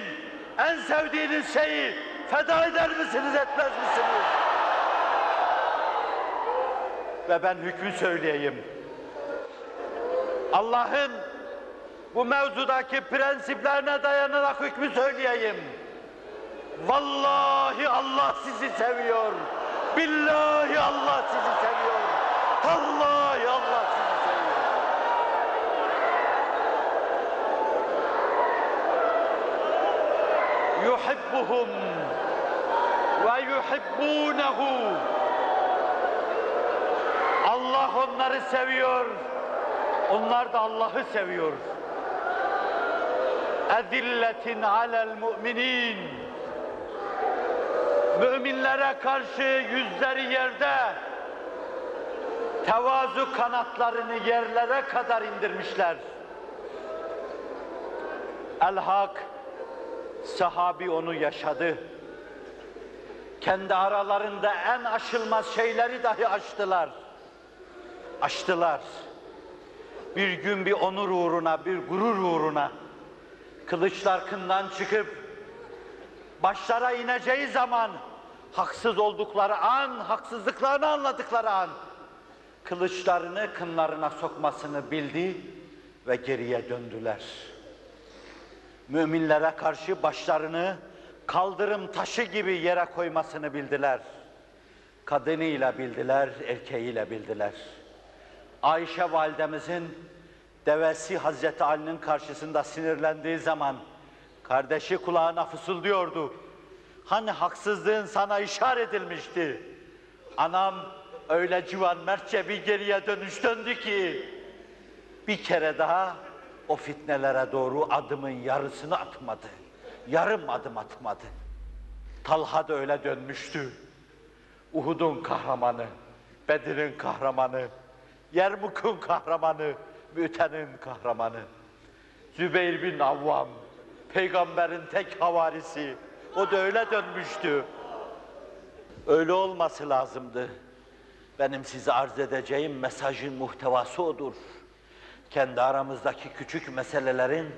en sevdiğiniz şeyi feda eder misiniz, etmez misiniz? Ve ben hükmü söyleyeyim. Allah'ın bu mevzudaki prensiplerine dayanarak hükmü söyleyeyim. Vallahi Allah sizi seviyor. Billahi Allah sizi seviyor. Vallahi Allah sizi seviyor. Yuhibbuhum ve yuhibbunehu. Onları seviyor. Onlar da Allah'ı seviyor. Ezilletin alel müminin. Müminlere karşı yüzleri yerde, tevazu kanatlarını yerlere kadar indirmişler. El-Hak, sahabi onu yaşadı. Kendi aralarında en aşılmaz şeyleri dahi aştılar. Aştılar bir gün bir onur uğruna, bir gurur uğruna kılıçlar kından çıkıp başlara ineceği zaman haksız oldukları an, haksızlıklarını anladıkları an kılıçlarını kınlarına sokmasını bildi ve geriye döndüler. Müminlere karşı başlarını kaldırım taşı gibi yere koymasını bildiler. Kadınıyla bildiler, erkeğiyle bildiler. Ayşe validemizin devesi Hazreti Ali'nin karşısında sinirlendiği zaman kardeşi kulağına fısıldıyordu. Hani haksızlığın sana işaret edilmişti. Anam öyle civan mertçe bir geriye dönüş döndü ki bir kere daha o fitnelere doğru adımın yarısını atmadı. Yarım adım atmadı. Talha da öyle dönmüştü. Uhud'un kahramanı, Bedir'in kahramanı, Yermuk'un kahramanı, Müte'nin kahramanı. Zübeyir bin Avvam, peygamberin tek havarisi. O da öyle dönmüştü. Öyle olması lazımdı. Benim size arz edeceğim mesajın muhtevası odur. Kendi aramızdaki küçük meselelerin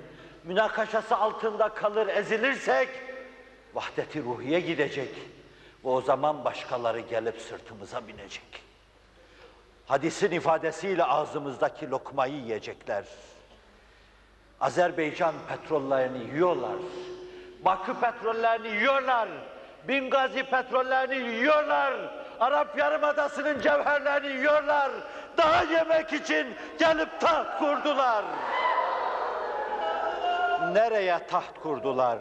münakaşası altında kalır ezilirsek vahdeti ruhiye gidecek. Ve o zaman başkaları gelip sırtımıza binecek. Hadisin ifadesiyle ağzımızdaki lokmayı yiyecekler. Azerbaycan petrollerini yiyorlar. Bakü petrollerini yiyorlar. Bingazi petrollerini yiyorlar. Arap Yarımadası'nın cevherlerini yiyorlar. Daha yemek için gelip taht kurdular. Nereye taht kurdular?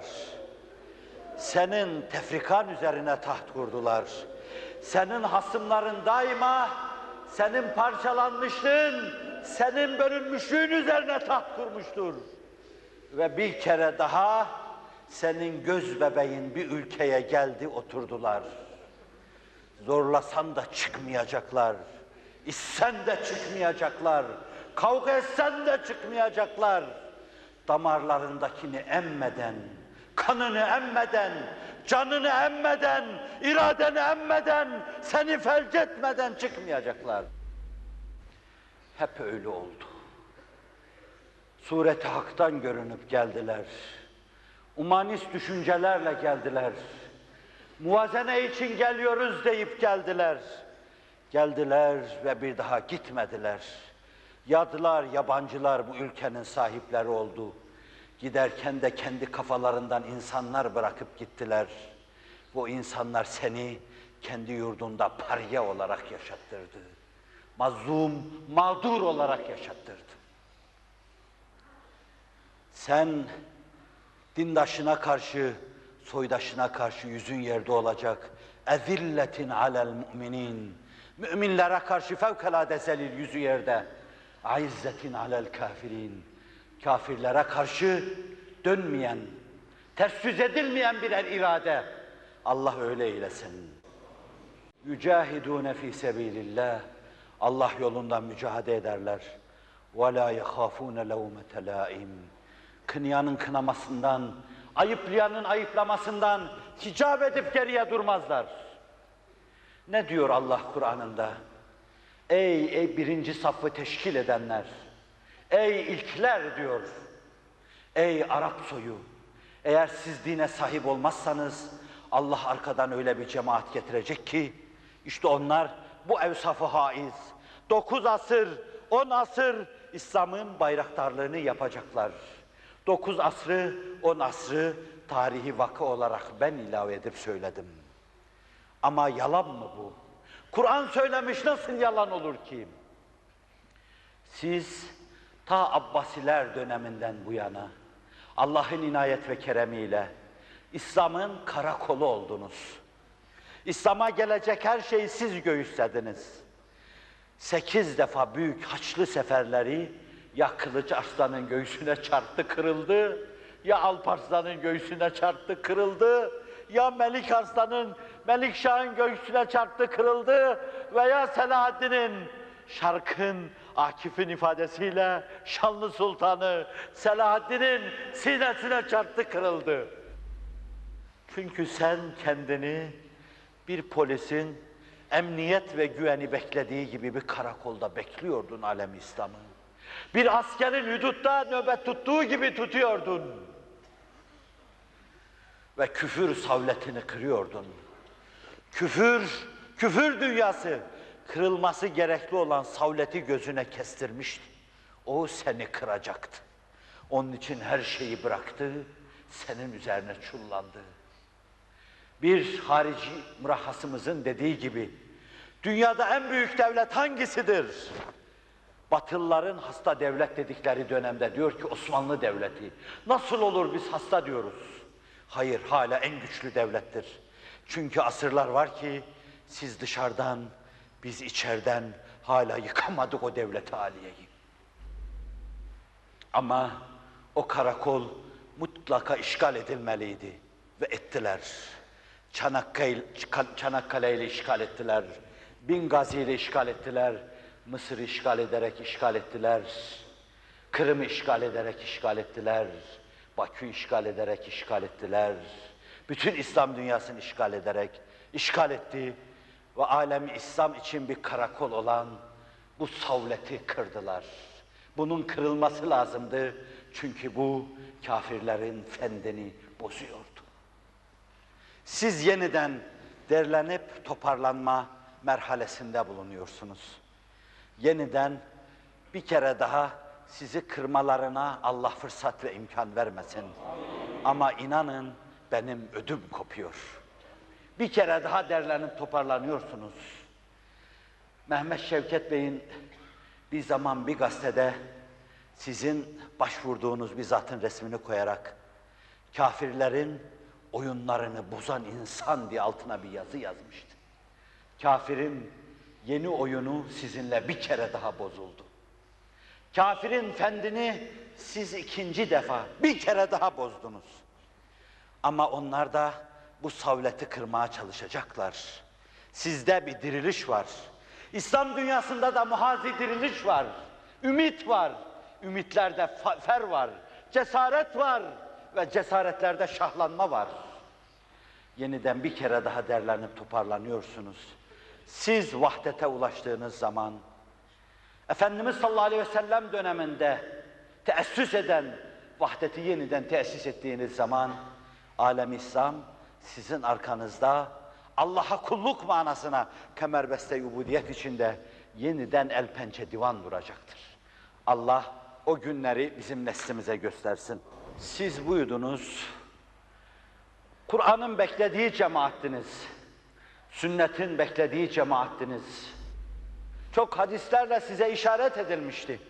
Senin tefrikan üzerine taht kurdular. Senin hasımların daima senin parçalanmışlığın, senin bölünmüşlüğün üzerine taht kurmuştur. Ve bir kere daha senin göz bebeğin bir ülkeye geldi oturdular. Zorlasan da çıkmayacaklar. İsten de çıkmayacaklar. Kavga etsen de çıkmayacaklar. Damarlarındakini emmeden, kanını emmeden, canını emmeden, iradeni emmeden, seni felç etmeden çıkmayacaklar. Hep öyle oldu. Sureti haktan görünüp geldiler. Umanist düşüncelerle geldiler. Muvazene için geliyoruz deyip geldiler. Geldiler ve bir daha gitmediler. Yadılar, yabancılar bu ülkenin sahipleri oldu. Giderken de kendi kafalarından insanlar bırakıp gittiler. Bu insanlar seni kendi yurdunda parya olarak yaşattırdı. Mazlum, mağdur olarak yaşattırdı. Sen dindaşına karşı, soydaşına karşı yüzün yerde olacak. Ezilletin alel müminin. Müminlere karşı fevkalade zelil yüzü yerde. Aizzetin alel kafirin Kafirlere karşı dönmeyen, ters yüz edilmeyen birer irade. Allah öyle eylesin. Yücahidûne fî sebîlillah. Allah yolunda mücadele ederler. وَلَا يَخَافُونَ لَوْمَةَ لَائِمٍ Kınayanın kınamasından, ayıplayanın ayıplamasından hicap edip geriye durmazlar. Ne diyor Allah Kur'an'ında? Ey, ey birinci safı teşkil edenler, Ey ilkler diyor, ey Arap soyu, eğer siz dine sahip olmazsanız Allah arkadan öyle bir cemaat getirecek ki, işte onlar bu evsafı haiz, dokuz asır, on asır İslam'ın bayraktarlığını yapacaklar. Dokuz asrı, on asrı tarihi vakı olarak ben ilave edip söyledim. Ama yalan mı bu? Kur'an söylemiş nasıl yalan olur ki? Siz ta Abbasiler döneminden bu yana Allah'ın inayet ve keremiyle İslam'ın karakolu oldunuz. İslam'a gelecek her şeyi siz göğüslediniz. Sekiz defa büyük haçlı seferleri ya Kılıç Arslan'ın göğsüne çarptı kırıldı, ya Alparslan'ın göğsüne çarptı kırıldı, ya Melik Arslan'ın, Melik Şah'ın göğsüne çarptı kırıldı veya Selahaddin'in, Şark'ın, Akif'in ifadesiyle Şanlı Sultanı Selahaddin'in sinesine çarptı kırıldı. Çünkü sen kendini bir polisin emniyet ve güveni beklediği gibi bir karakolda bekliyordun alem İslam'ı. Bir askerin hudutta nöbet tuttuğu gibi tutuyordun. Ve küfür savletini kırıyordun. Küfür, küfür dünyası kırılması gerekli olan savleti gözüne kestirmişti. O seni kıracaktı. Onun için her şeyi bıraktı, senin üzerine çullandı. Bir harici mürahhasımızın dediği gibi, dünyada en büyük devlet hangisidir? Batılıların hasta devlet dedikleri dönemde diyor ki Osmanlı Devleti. Nasıl olur biz hasta diyoruz? Hayır, hala en güçlü devlettir. Çünkü asırlar var ki siz dışarıdan, biz içeriden hala yıkamadık o devleti aliyeyi. Ama o karakol mutlaka işgal edilmeliydi ve ettiler. Çanakkale, Çanakkale ile işgal ettiler. Bingazi ile işgal ettiler. Mısır işgal ederek işgal ettiler. Kırım'ı işgal ederek işgal ettiler. Bakü işgal ederek işgal ettiler. Bütün İslam dünyasını işgal ederek işgal etti. Ve alemi İslam için bir karakol olan bu savleti kırdılar. Bunun kırılması lazımdı. Çünkü bu kafirlerin fendini bozuyordu. Siz yeniden derlenip toparlanma merhalesinde bulunuyorsunuz. Yeniden bir kere daha sizi kırmalarına Allah fırsat ve imkan vermesin. Ama inanın benim ödüm kopuyor. Bir kere daha derlenip toparlanıyorsunuz. Mehmet Şevket Bey'in bir zaman bir gazetede sizin başvurduğunuz bir zatın resmini koyarak kafirlerin oyunlarını bozan insan diye altına bir yazı yazmıştı. Kafirin yeni oyunu sizinle bir kere daha bozuldu. Kafirin fendini siz ikinci defa bir kere daha bozdunuz. Ama onlar da bu savleti kırmaya çalışacaklar. Sizde bir diriliş var. İslam dünyasında da muhazi diriliş var. Ümit var. Ümitlerde fer var. Cesaret var. Ve cesaretlerde şahlanma var. Yeniden bir kere daha derlenip toparlanıyorsunuz. Siz vahdete ulaştığınız zaman, Efendimiz sallallahu aleyhi ve sellem döneminde teessüs eden vahdeti yeniden tesis ettiğiniz zaman, alem İslam sizin arkanızda Allah'a kulluk manasına kemerbeste ubudiyet içinde yeniden el pençe divan vuracaktır. Allah o günleri bizim neslimize göstersin. Siz buydunuz, Kur'an'ın beklediği cemaattiniz, sünnetin beklediği cemaattiniz. Çok hadislerle size işaret edilmişti.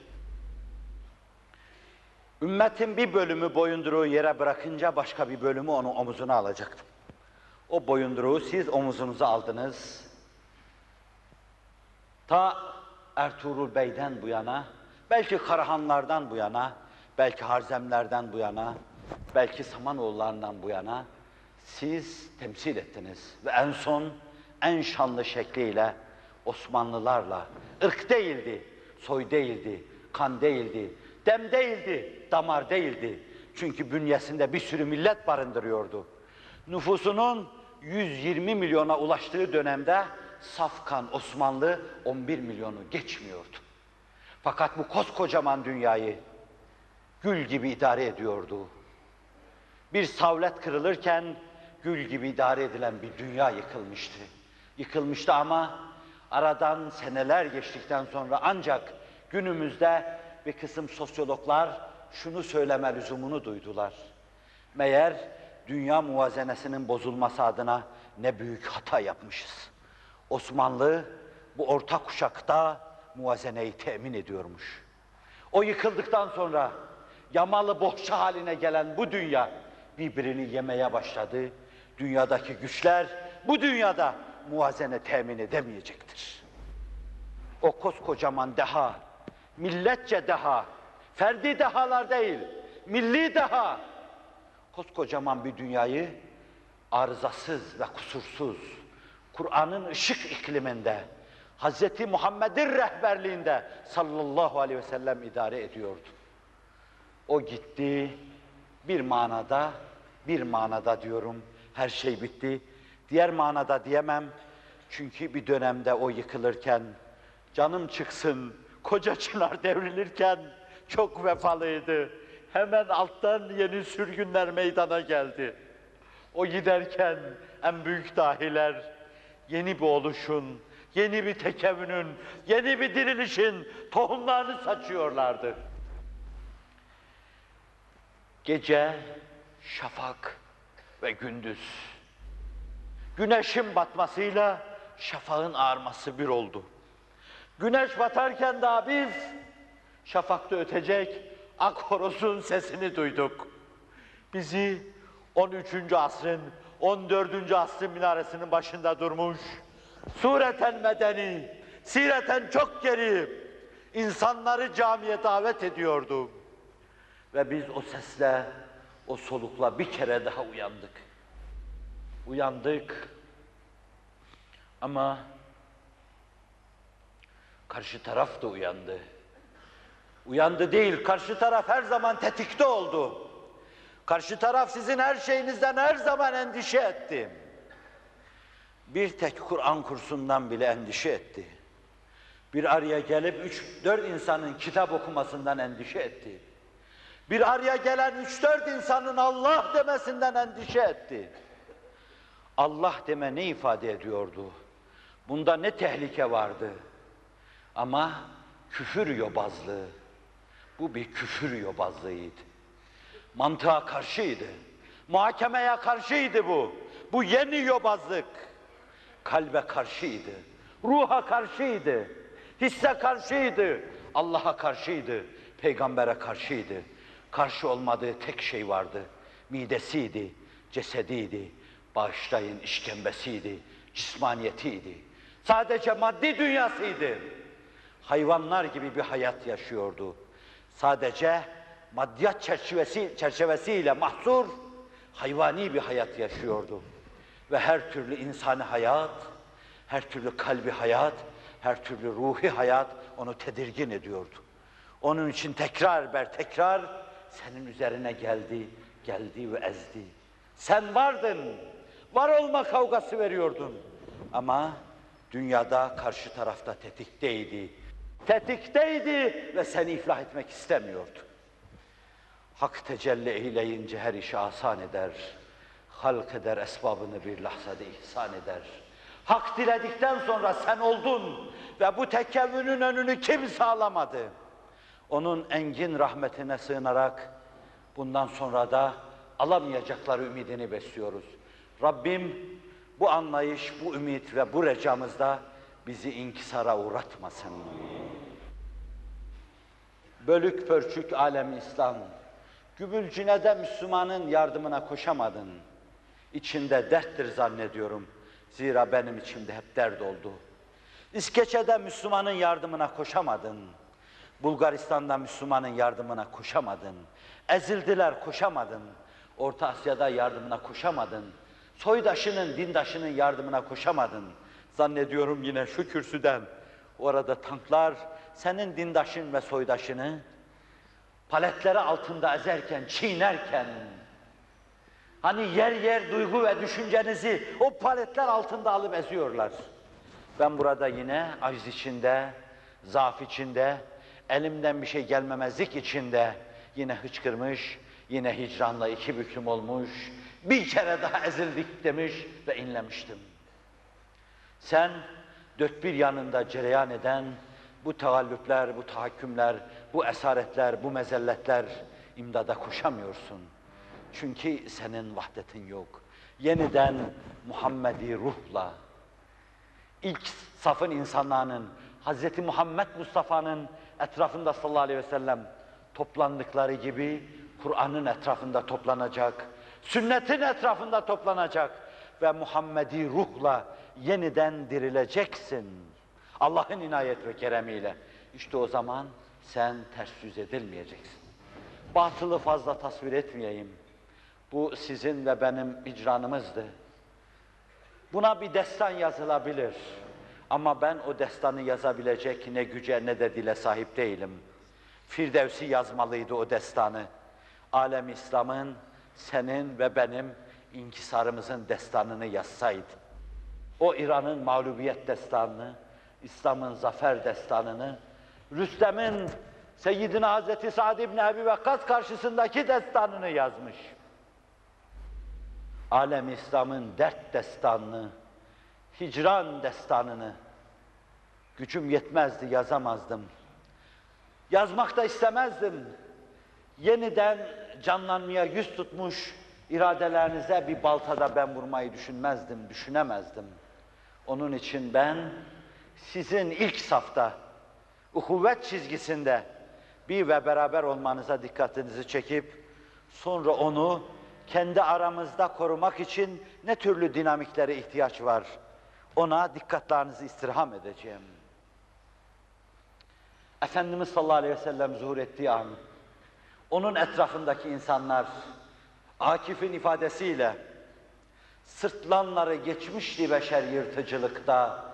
Ümmetin bir bölümü boyunduruğu yere bırakınca başka bir bölümü onu omuzuna alacaktı. O boyunduruğu siz omuzunuza aldınız. Ta Ertuğrul Bey'den bu yana, belki Karahanlardan bu yana, belki Harzemlerden bu yana, belki Samanoğullarından bu yana siz temsil ettiniz. Ve en son en şanlı şekliyle Osmanlılarla, ırk değildi, soy değildi, kan değildi, dem değildi, damar değildi. Çünkü bünyesinde bir sürü millet barındırıyordu. Nüfusunun 120 milyona ulaştığı dönemde Safkan Osmanlı 11 milyonu geçmiyordu. Fakat bu koskocaman dünyayı gül gibi idare ediyordu. Bir savlet kırılırken gül gibi idare edilen bir dünya yıkılmıştı. Yıkılmıştı ama aradan seneler geçtikten sonra ancak günümüzde bir kısım sosyologlar şunu söyleme lüzumunu duydular. Meğer dünya muvazenesinin bozulması adına ne büyük hata yapmışız. Osmanlı bu orta kuşakta muvazeneyi temin ediyormuş. O yıkıldıktan sonra yamalı bohça haline gelen bu dünya birbirini yemeye başladı. Dünyadaki güçler bu dünyada muvazene temin edemeyecektir. O koskocaman deha, milletçe deha, ferdi dehalar değil, milli deha, koskocaman bir dünyayı arızasız ve kusursuz, Kur'an'ın ışık ikliminde, Hz. Muhammed'in rehberliğinde sallallahu aleyhi ve sellem idare ediyordu. O gitti, bir manada, bir manada diyorum, her şey bitti. Diğer manada diyemem, çünkü bir dönemde o yıkılırken, canım çıksın, koca çınar devrilirken çok vefalıydı. Hemen alttan yeni sürgünler meydana geldi. O giderken en büyük dahiler yeni bir oluşun, yeni bir tekevünün, yeni bir dirilişin tohumlarını saçıyorlardı. Gece, şafak ve gündüz. Güneşin batmasıyla şafağın ağarması bir oldu. Güneş batarken daha biz şafakta ötecek akorozun sesini duyduk. Bizi 13. asrın 14. asrın minaresinin başında durmuş, sureten medeni, sireten çok geri insanları camiye davet ediyordu. Ve biz o sesle, o solukla bir kere daha uyandık. Uyandık ama karşı taraf da uyandı. Uyandı değil, karşı taraf her zaman tetikte oldu. Karşı taraf sizin her şeyinizden her zaman endişe etti. Bir tek Kur'an kursundan bile endişe etti. Bir araya gelip üç, dört insanın kitap okumasından endişe etti. Bir araya gelen üç dört insanın Allah demesinden endişe etti. Allah deme ne ifade ediyordu? Bunda ne tehlike vardı? Ama küfür yobazlığı. Bu bir küfür yobazlığıydı. Mantığa karşıydı. Muhakemeye karşıydı bu. Bu yeni yobazlık. Kalbe karşıydı. Ruha karşıydı. Hisse karşıydı. Allah'a karşıydı. Peygambere karşıydı. Karşı olmadığı tek şey vardı. Midesiydi, cesediydi, bağışlayın işkembesiydi, cismaniyetiydi. Sadece maddi dünyasıydı. Hayvanlar gibi bir hayat yaşıyordu. Sadece maddiyat çerçevesi, çerçevesiyle mahsur, hayvani bir hayat yaşıyordu. Ve her türlü insani hayat, her türlü kalbi hayat, her türlü ruhi hayat onu tedirgin ediyordu. Onun için tekrar ber tekrar senin üzerine geldi, geldi ve ezdi. Sen vardın, var olma kavgası veriyordun. Ama dünyada karşı tarafta tetikteydi. Tetikteydi ve seni iflah etmek istemiyordu. Hak tecelli eyleyince her işi asan eder. Halk eder esbabını bir lahzada ihsan eder. Hak diledikten sonra sen oldun ve bu tekevvünün önünü kim sağlamadı? Onun engin rahmetine sığınarak bundan sonra da alamayacakları ümidini besliyoruz. Rabbim bu anlayış, bu ümit ve bu recamızda bizi inkisara uğratmasın. Bölük pörçük alem İslam, Gübülcine'de Müslümanın yardımına koşamadın. İçinde derttir zannediyorum. Zira benim içimde hep dert oldu. İskeçe'de Müslümanın yardımına koşamadın. Bulgaristan'da Müslümanın yardımına koşamadın. Ezildiler koşamadın. Orta Asya'da yardımına koşamadın. Soydaşının, dindaşının yardımına koşamadın. Zannediyorum yine şu kürsüden orada tanklar senin dindaşın ve soydaşını paletleri altında ezerken, çiğnerken hani yer yer duygu ve düşüncenizi o paletler altında alıp eziyorlar. Ben burada yine aciz içinde, zaaf içinde, elimden bir şey gelmemezlik içinde yine hıçkırmış, yine hicranla iki büklüm olmuş, bir kere daha ezildik demiş ve inlemiştim. Sen dört bir yanında cereyan eden bu tagallüpler, bu tahakkümler, bu esaretler, bu mezelletler imdada koşamıyorsun. Çünkü senin vahdetin yok. Yeniden Muhammedi ruhla, ilk safın insanlarının, Hz. Muhammed Mustafa'nın etrafında sallallahu aleyhi ve sellem toplandıkları gibi Kur'an'ın etrafında toplanacak, sünnetin etrafında toplanacak ve Muhammedi ruhla yeniden dirileceksin. Allah'ın inayet ve keremiyle. İşte o zaman sen ters yüz edilmeyeceksin. Batılı fazla tasvir etmeyeyim. Bu sizin ve benim icranımızdı. Buna bir destan yazılabilir. Ama ben o destanı yazabilecek ne güce ne de dile sahip değilim. Firdevsi yazmalıydı o destanı. Alem İslam'ın, senin ve benim inkisarımızın destanını yazsaydı. O İran'ın mağlubiyet destanını, İslam'ın zafer destanını, Rüstem'in Seyyidina Hazreti Sa'd ibn Ebi Vakkas karşısındaki destanını yazmış. Alem İslam'ın dert destanını, hicran destanını gücüm yetmezdi, yazamazdım. Yazmak da istemezdim. yeniden canlanmaya yüz tutmuş iradelerinize bir baltada ben vurmayı düşünmezdim, düşünemezdim. Onun için ben sizin ilk safta, uhuvvet çizgisinde bir ve beraber olmanıza dikkatinizi çekip sonra onu kendi aramızda korumak için ne türlü dinamiklere ihtiyaç var ona dikkatlerinizi istirham edeceğim. Efendimiz sallallahu aleyhi ve sellem zuhur ettiği an, onun etrafındaki insanlar, Akif'in ifadesiyle, sırtlanları geçmişti beşer yırtıcılıkta,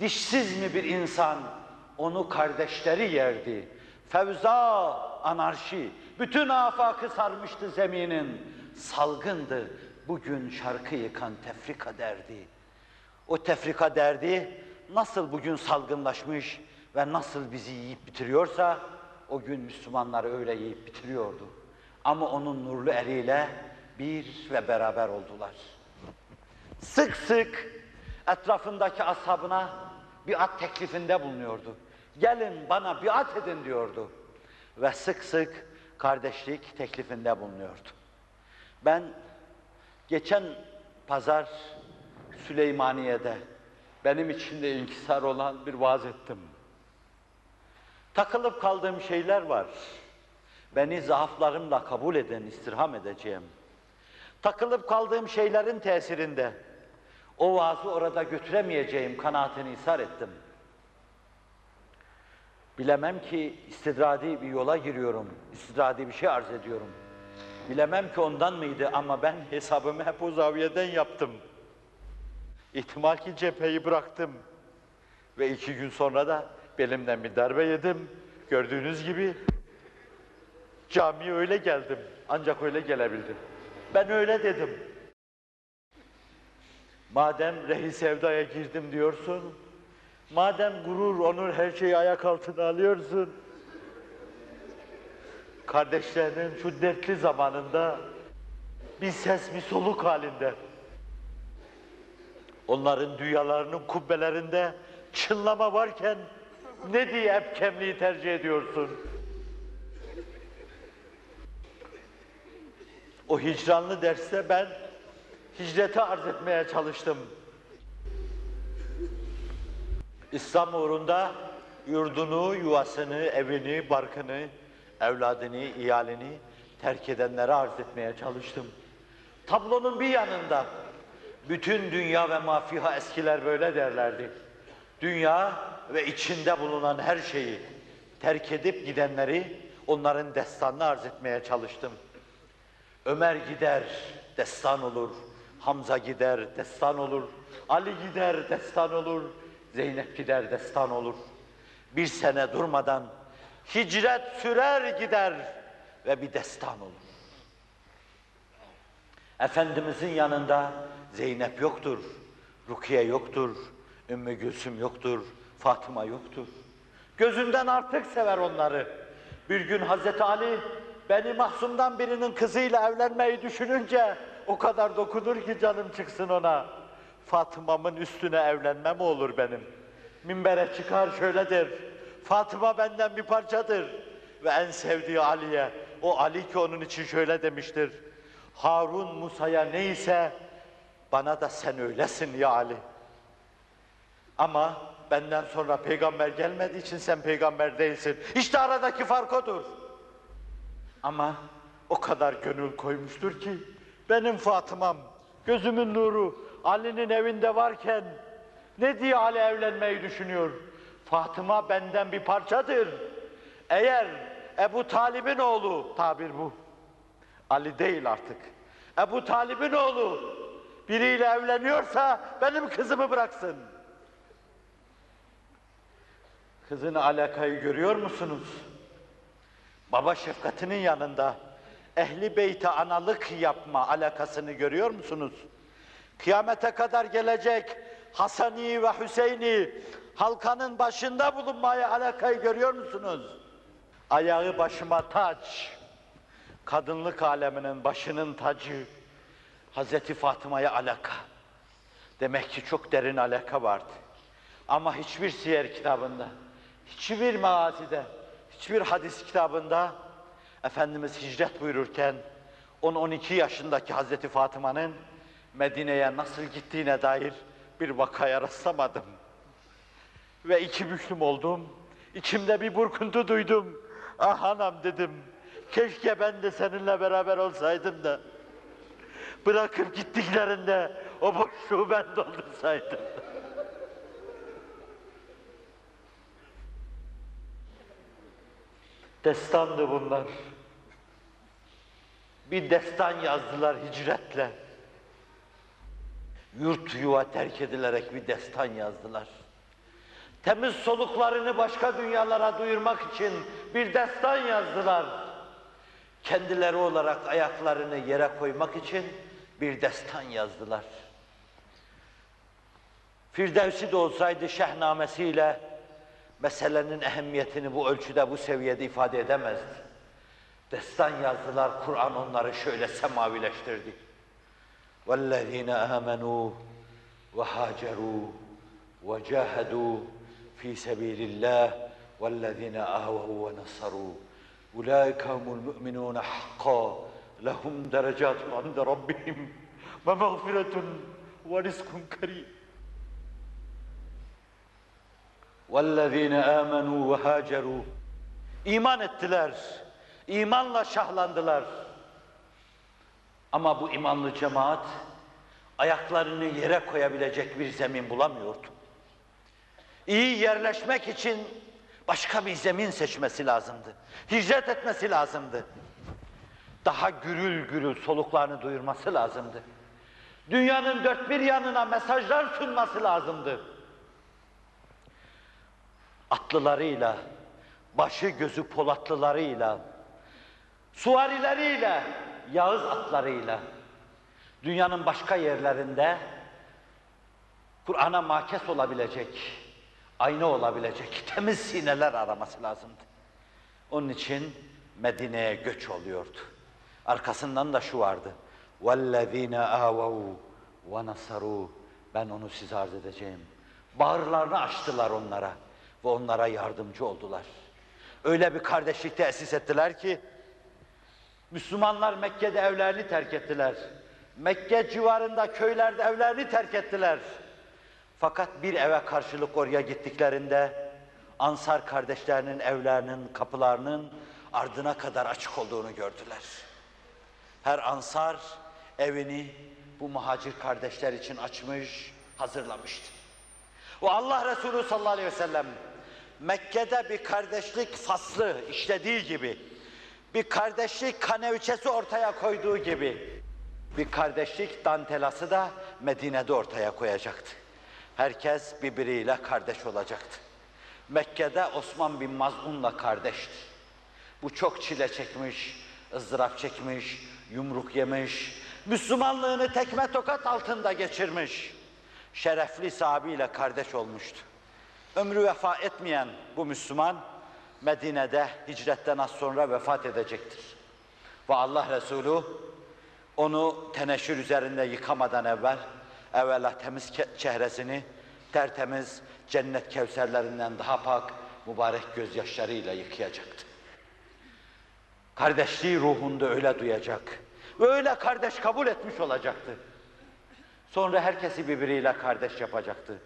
dişsiz mi bir insan, onu kardeşleri yerdi. Fevza, anarşi, bütün afakı sarmıştı zeminin, salgındı, bugün şarkı yıkan tefrika derdi. O tefrika derdi nasıl bugün salgınlaşmış ve nasıl bizi yiyip bitiriyorsa o gün Müslümanları öyle yiyip bitiriyordu. Ama onun nurlu eliyle bir ve beraber oldular. Sık sık etrafındaki ashabına biat teklifinde bulunuyordu. Gelin bana biat edin diyordu. Ve sık sık kardeşlik teklifinde bulunuyordu. Ben geçen pazar Süleymaniye'de benim içinde inkisar olan bir vaaz ettim. Takılıp kaldığım şeyler var. Beni zaaflarımla kabul edin, istirham edeceğim. Takılıp kaldığım şeylerin tesirinde o vaazı orada götüremeyeceğim kanaatini isar ettim. Bilemem ki istidradi bir yola giriyorum, istidradi bir şey arz ediyorum. Bilemem ki ondan mıydı ama ben hesabımı hep o zaviyeden yaptım. İhtimal ki cepheyi bıraktım. Ve iki gün sonra da belimden bir darbe yedim. Gördüğünüz gibi camiye öyle geldim. Ancak öyle gelebildim. Ben öyle dedim. Madem rehi sevdaya girdim diyorsun, madem gurur, onur her şeyi ayak altına alıyorsun, kardeşlerinin şu dertli zamanında bir ses, bir soluk halinde Onların dünyalarının kubbelerinde çınlama varken ne diye epkemliği tercih ediyorsun? O hicranlı derste ben hicrete arz etmeye çalıştım. İslam uğrunda yurdunu, yuvasını, evini, barkını, evladını, iyalini terk edenlere arz etmeye çalıştım. Tablonun bir yanında bütün dünya ve mafiha eskiler böyle derlerdi. Dünya ve içinde bulunan her şeyi terk edip gidenleri onların destanını arz etmeye çalıştım. Ömer gider, destan olur. Hamza gider, destan olur. Ali gider, destan olur. Zeynep gider, destan olur. Bir sene durmadan hicret sürer gider ve bir destan olur. Efendimizin yanında Zeynep yoktur, Rukiye yoktur, Ümmü Gülsüm yoktur, Fatıma yoktur. Gözünden artık sever onları. Bir gün Hazreti Ali beni mahzumdan birinin kızıyla evlenmeyi düşününce o kadar dokunur ki canım çıksın ona. Fatıma'mın üstüne evlenme mi olur benim? Minbere çıkar şöyle der. Fatıma benden bir parçadır. Ve en sevdiği Ali'ye, o Ali ki onun için şöyle demiştir. Harun Musa'ya neyse bana da sen öylesin ya Ali. Ama benden sonra peygamber gelmediği için sen peygamber değilsin. İşte aradaki fark odur. Ama o kadar gönül koymuştur ki benim Fatımam, gözümün nuru Ali'nin evinde varken ne diye Ali evlenmeyi düşünüyor? Fatıma benden bir parçadır. Eğer Ebu Talib'in oğlu, tabir bu, Ali değil artık. Ebu Talib'in oğlu biriyle evleniyorsa benim kızımı bıraksın. Kızını alakayı görüyor musunuz? Baba şefkatinin yanında ehli beyte analık yapma alakasını görüyor musunuz? Kıyamete kadar gelecek Hasani ve Hüseyin'i halkanın başında bulunmaya alakayı görüyor musunuz? Ayağı başıma taç, kadınlık aleminin başının tacı, Hazreti Fatıma'ya alaka. Demek ki çok derin alaka vardı. Ama hiçbir siyer kitabında, hiçbir maazide, hiçbir hadis kitabında Efendimiz hicret buyururken 10-12 yaşındaki Hazreti Fatıma'nın Medine'ye nasıl gittiğine dair bir vakaya rastlamadım. Ve iki büklüm oldum. İçimde bir burkuntu duydum. Ah anam dedim. Keşke ben de seninle beraber olsaydım da. Bırakıp gittiklerinde o boşluğu ben doldursaydım. Destandı bunlar. Bir destan yazdılar hicretle. Yurt yuva terk edilerek bir destan yazdılar. Temiz soluklarını başka dünyalara duyurmak için bir destan yazdılar. Kendileri olarak ayaklarını yere koymak için bir destan yazdılar. Firdevsi de olsaydı şehnamesiyle meselenin ehemmiyetini bu ölçüde, bu seviyede ifade edemezdi. Destan yazdılar, Kur'an onları şöyle semavileştirdi. وَالَّذ۪ينَ آمَنُوا وَهَاجَرُوا وَجَاهَدُوا ف۪ي سَب۪يلِ اللّٰهِ وَالَّذ۪ينَ آوَوْا وَنَصَرُوا اُولَٰئِكَ هُمُ الْمُؤْمِنُونَ حَقًّا لَهُمْ دَرَجَاتٌ عِنْدَ رَبِّهِمْ وَمَغْفِرَةٌ وَرِزْقٌ كَرِيمٌ وَالَّذ۪ينَ آمَنُوا وَهَاجَرُوا İman ettiler, imanla şahlandılar. Ama bu imanlı cemaat ayaklarını yere koyabilecek bir zemin bulamıyordu. İyi yerleşmek için başka bir zemin seçmesi lazımdı. Hicret etmesi lazımdı. Daha gürül gürül soluklarını duyurması lazımdı. Dünyanın dört bir yanına mesajlar sunması lazımdı. Atlılarıyla, başı gözü polatlılarıyla, suvarileriyle, Yağız atlarıyla dünyanın başka yerlerinde Kur'an'a makes olabilecek, ayna olabilecek temiz sineler araması lazımdı. Onun için Medine'ye göç oluyordu. Arkasından da şu vardı. وَالَّذ۪ينَ آوَوْا وَنَصَرُوا Ben onu size arz edeceğim. Bağırlarını açtılar onlara ve onlara yardımcı oldular. Öyle bir kardeşlik tesis ettiler ki, Müslümanlar Mekke'de evlerini terk ettiler. Mekke civarında köylerde evlerini terk ettiler. Fakat bir eve karşılık oraya gittiklerinde Ansar kardeşlerinin evlerinin kapılarının ardına kadar açık olduğunu gördüler. Her Ansar evini bu muhacir kardeşler için açmış, hazırlamıştı. O Allah Resulü sallallahu aleyhi ve sellem Mekke'de bir kardeşlik faslı işlediği gibi bir kardeşlik kanevçesi ortaya koyduğu gibi bir kardeşlik dantelası da Medine'de ortaya koyacaktı. Herkes birbiriyle kardeş olacaktı. Mekke'de Osman bin Maz'un'la kardeşti. Bu çok çile çekmiş, ızdırap çekmiş, yumruk yemiş, Müslümanlığını tekme tokat altında geçirmiş. Şerefli sahabiyle kardeş olmuştu. Ömrü vefa etmeyen bu Müslüman, Medine'de hicretten az sonra vefat edecektir. Ve Allah Resulü onu teneşür üzerinde yıkamadan evvel, evvela temiz çehresini tertemiz cennet kevserlerinden daha pak, mübarek gözyaşlarıyla yıkayacaktı. Kardeşliği ruhunda öyle duyacak öyle kardeş kabul etmiş olacaktı. Sonra herkesi birbiriyle kardeş yapacaktı.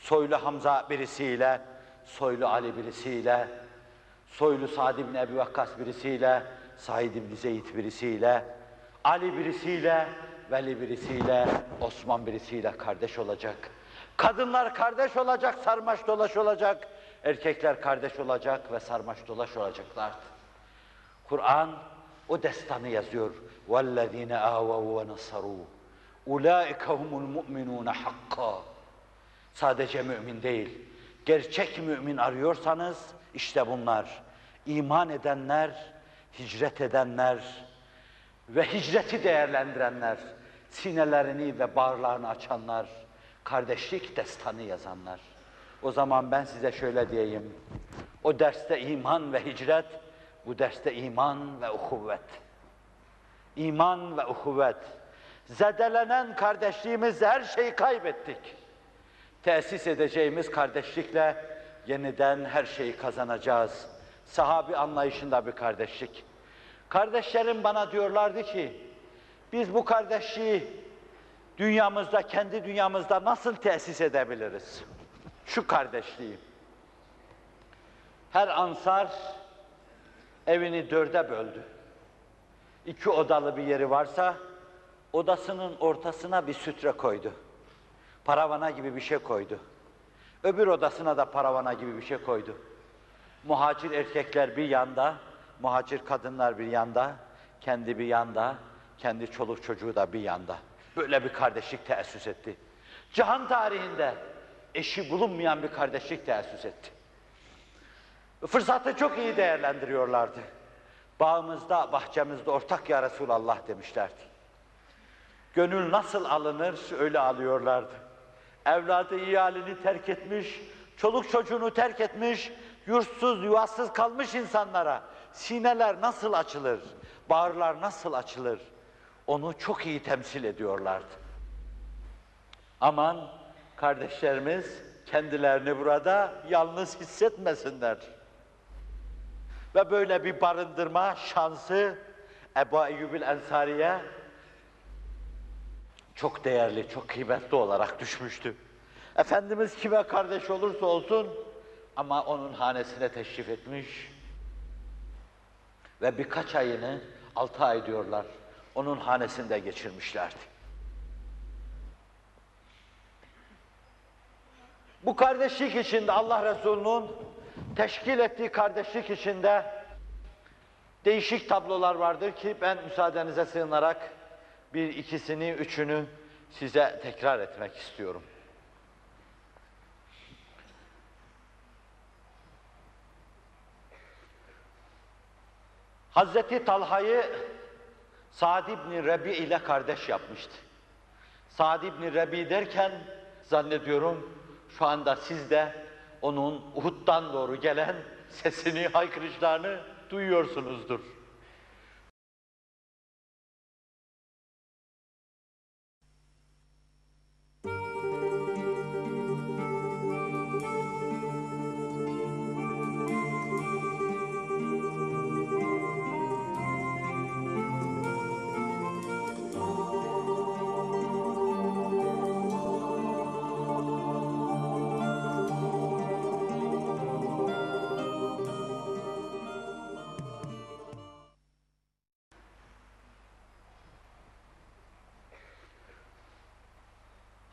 Soylu Hamza birisiyle, Soylu Ali birisiyle, Soylu Sa'd ibn Ebi Vakkas birisiyle, Said ibn Zeyd birisiyle, Ali birisiyle, Veli birisiyle, Osman birisiyle kardeş olacak. Kadınlar kardeş olacak, sarmaş dolaş olacak. Erkekler kardeş olacak ve sarmaş dolaş olacaklardı. Kur'an o destanı yazıyor. وَالَّذ۪ينَ آوَوْا وَنَصَرُوا اُولَٰئِكَ هُمُ الْمُؤْمِنُونَ حَقًّا Sadece mümin değil, gerçek mümin arıyorsanız işte bunlar. İman edenler, hicret edenler ve hicreti değerlendirenler, sinelerini ve bağırlarını açanlar, kardeşlik destanı yazanlar. O zaman ben size şöyle diyeyim. O derste iman ve hicret, bu derste iman ve uhuvvet. İman ve uhuvvet. Zedelenen kardeşliğimizle her şeyi kaybettik. Tesis edeceğimiz kardeşlikle yeniden her şeyi kazanacağız. Sahabi anlayışında bir kardeşlik. Kardeşlerim bana diyorlardı ki, biz bu kardeşliği dünyamızda, kendi dünyamızda nasıl tesis edebiliriz? Şu kardeşliği. Her ansar evini dörde böldü. İki odalı bir yeri varsa, odasının ortasına bir sütre koydu. Paravana gibi bir şey koydu. Öbür odasına da paravana gibi bir şey koydu. Muhacir erkekler bir yanda, muhacir kadınlar bir yanda, kendi bir yanda, kendi çoluk çocuğu da bir yanda. Böyle bir kardeşlik teessüs etti. Cihan tarihinde eşi bulunmayan bir kardeşlik teessüs etti. Fırsatı çok iyi değerlendiriyorlardı. Bağımızda, bahçemizde ortak ya Resulallah demişlerdi. Gönül nasıl alınır öyle alıyorlardı. Evladı iyalini terk etmiş, çoluk çocuğunu terk etmiş, yurtsuz, yuvasız kalmış insanlara sineler nasıl açılır, bağırlar nasıl açılır onu çok iyi temsil ediyorlardı. Aman kardeşlerimiz kendilerini burada yalnız hissetmesinler. Ve böyle bir barındırma şansı Ebu Eyyubil Ensari'ye çok değerli, çok kıymetli olarak düşmüştü. Efendimiz kime kardeş olursa olsun ama onun hanesine teşrif etmiş ve birkaç ayını, altı ay diyorlar, onun hanesinde geçirmişlerdi. Bu kardeşlik içinde Allah Resulü'nün teşkil ettiği kardeşlik içinde değişik tablolar vardır ki ben müsaadenize sığınarak bir ikisini, üçünü size tekrar etmek istiyorum. Hazreti Talha'yı Sa'd ibn Rebi ile kardeş yapmıştı. Sa'd ibn Rebi derken zannediyorum şu anda siz de onun Uhud'dan doğru gelen sesini, haykırışlarını duyuyorsunuzdur.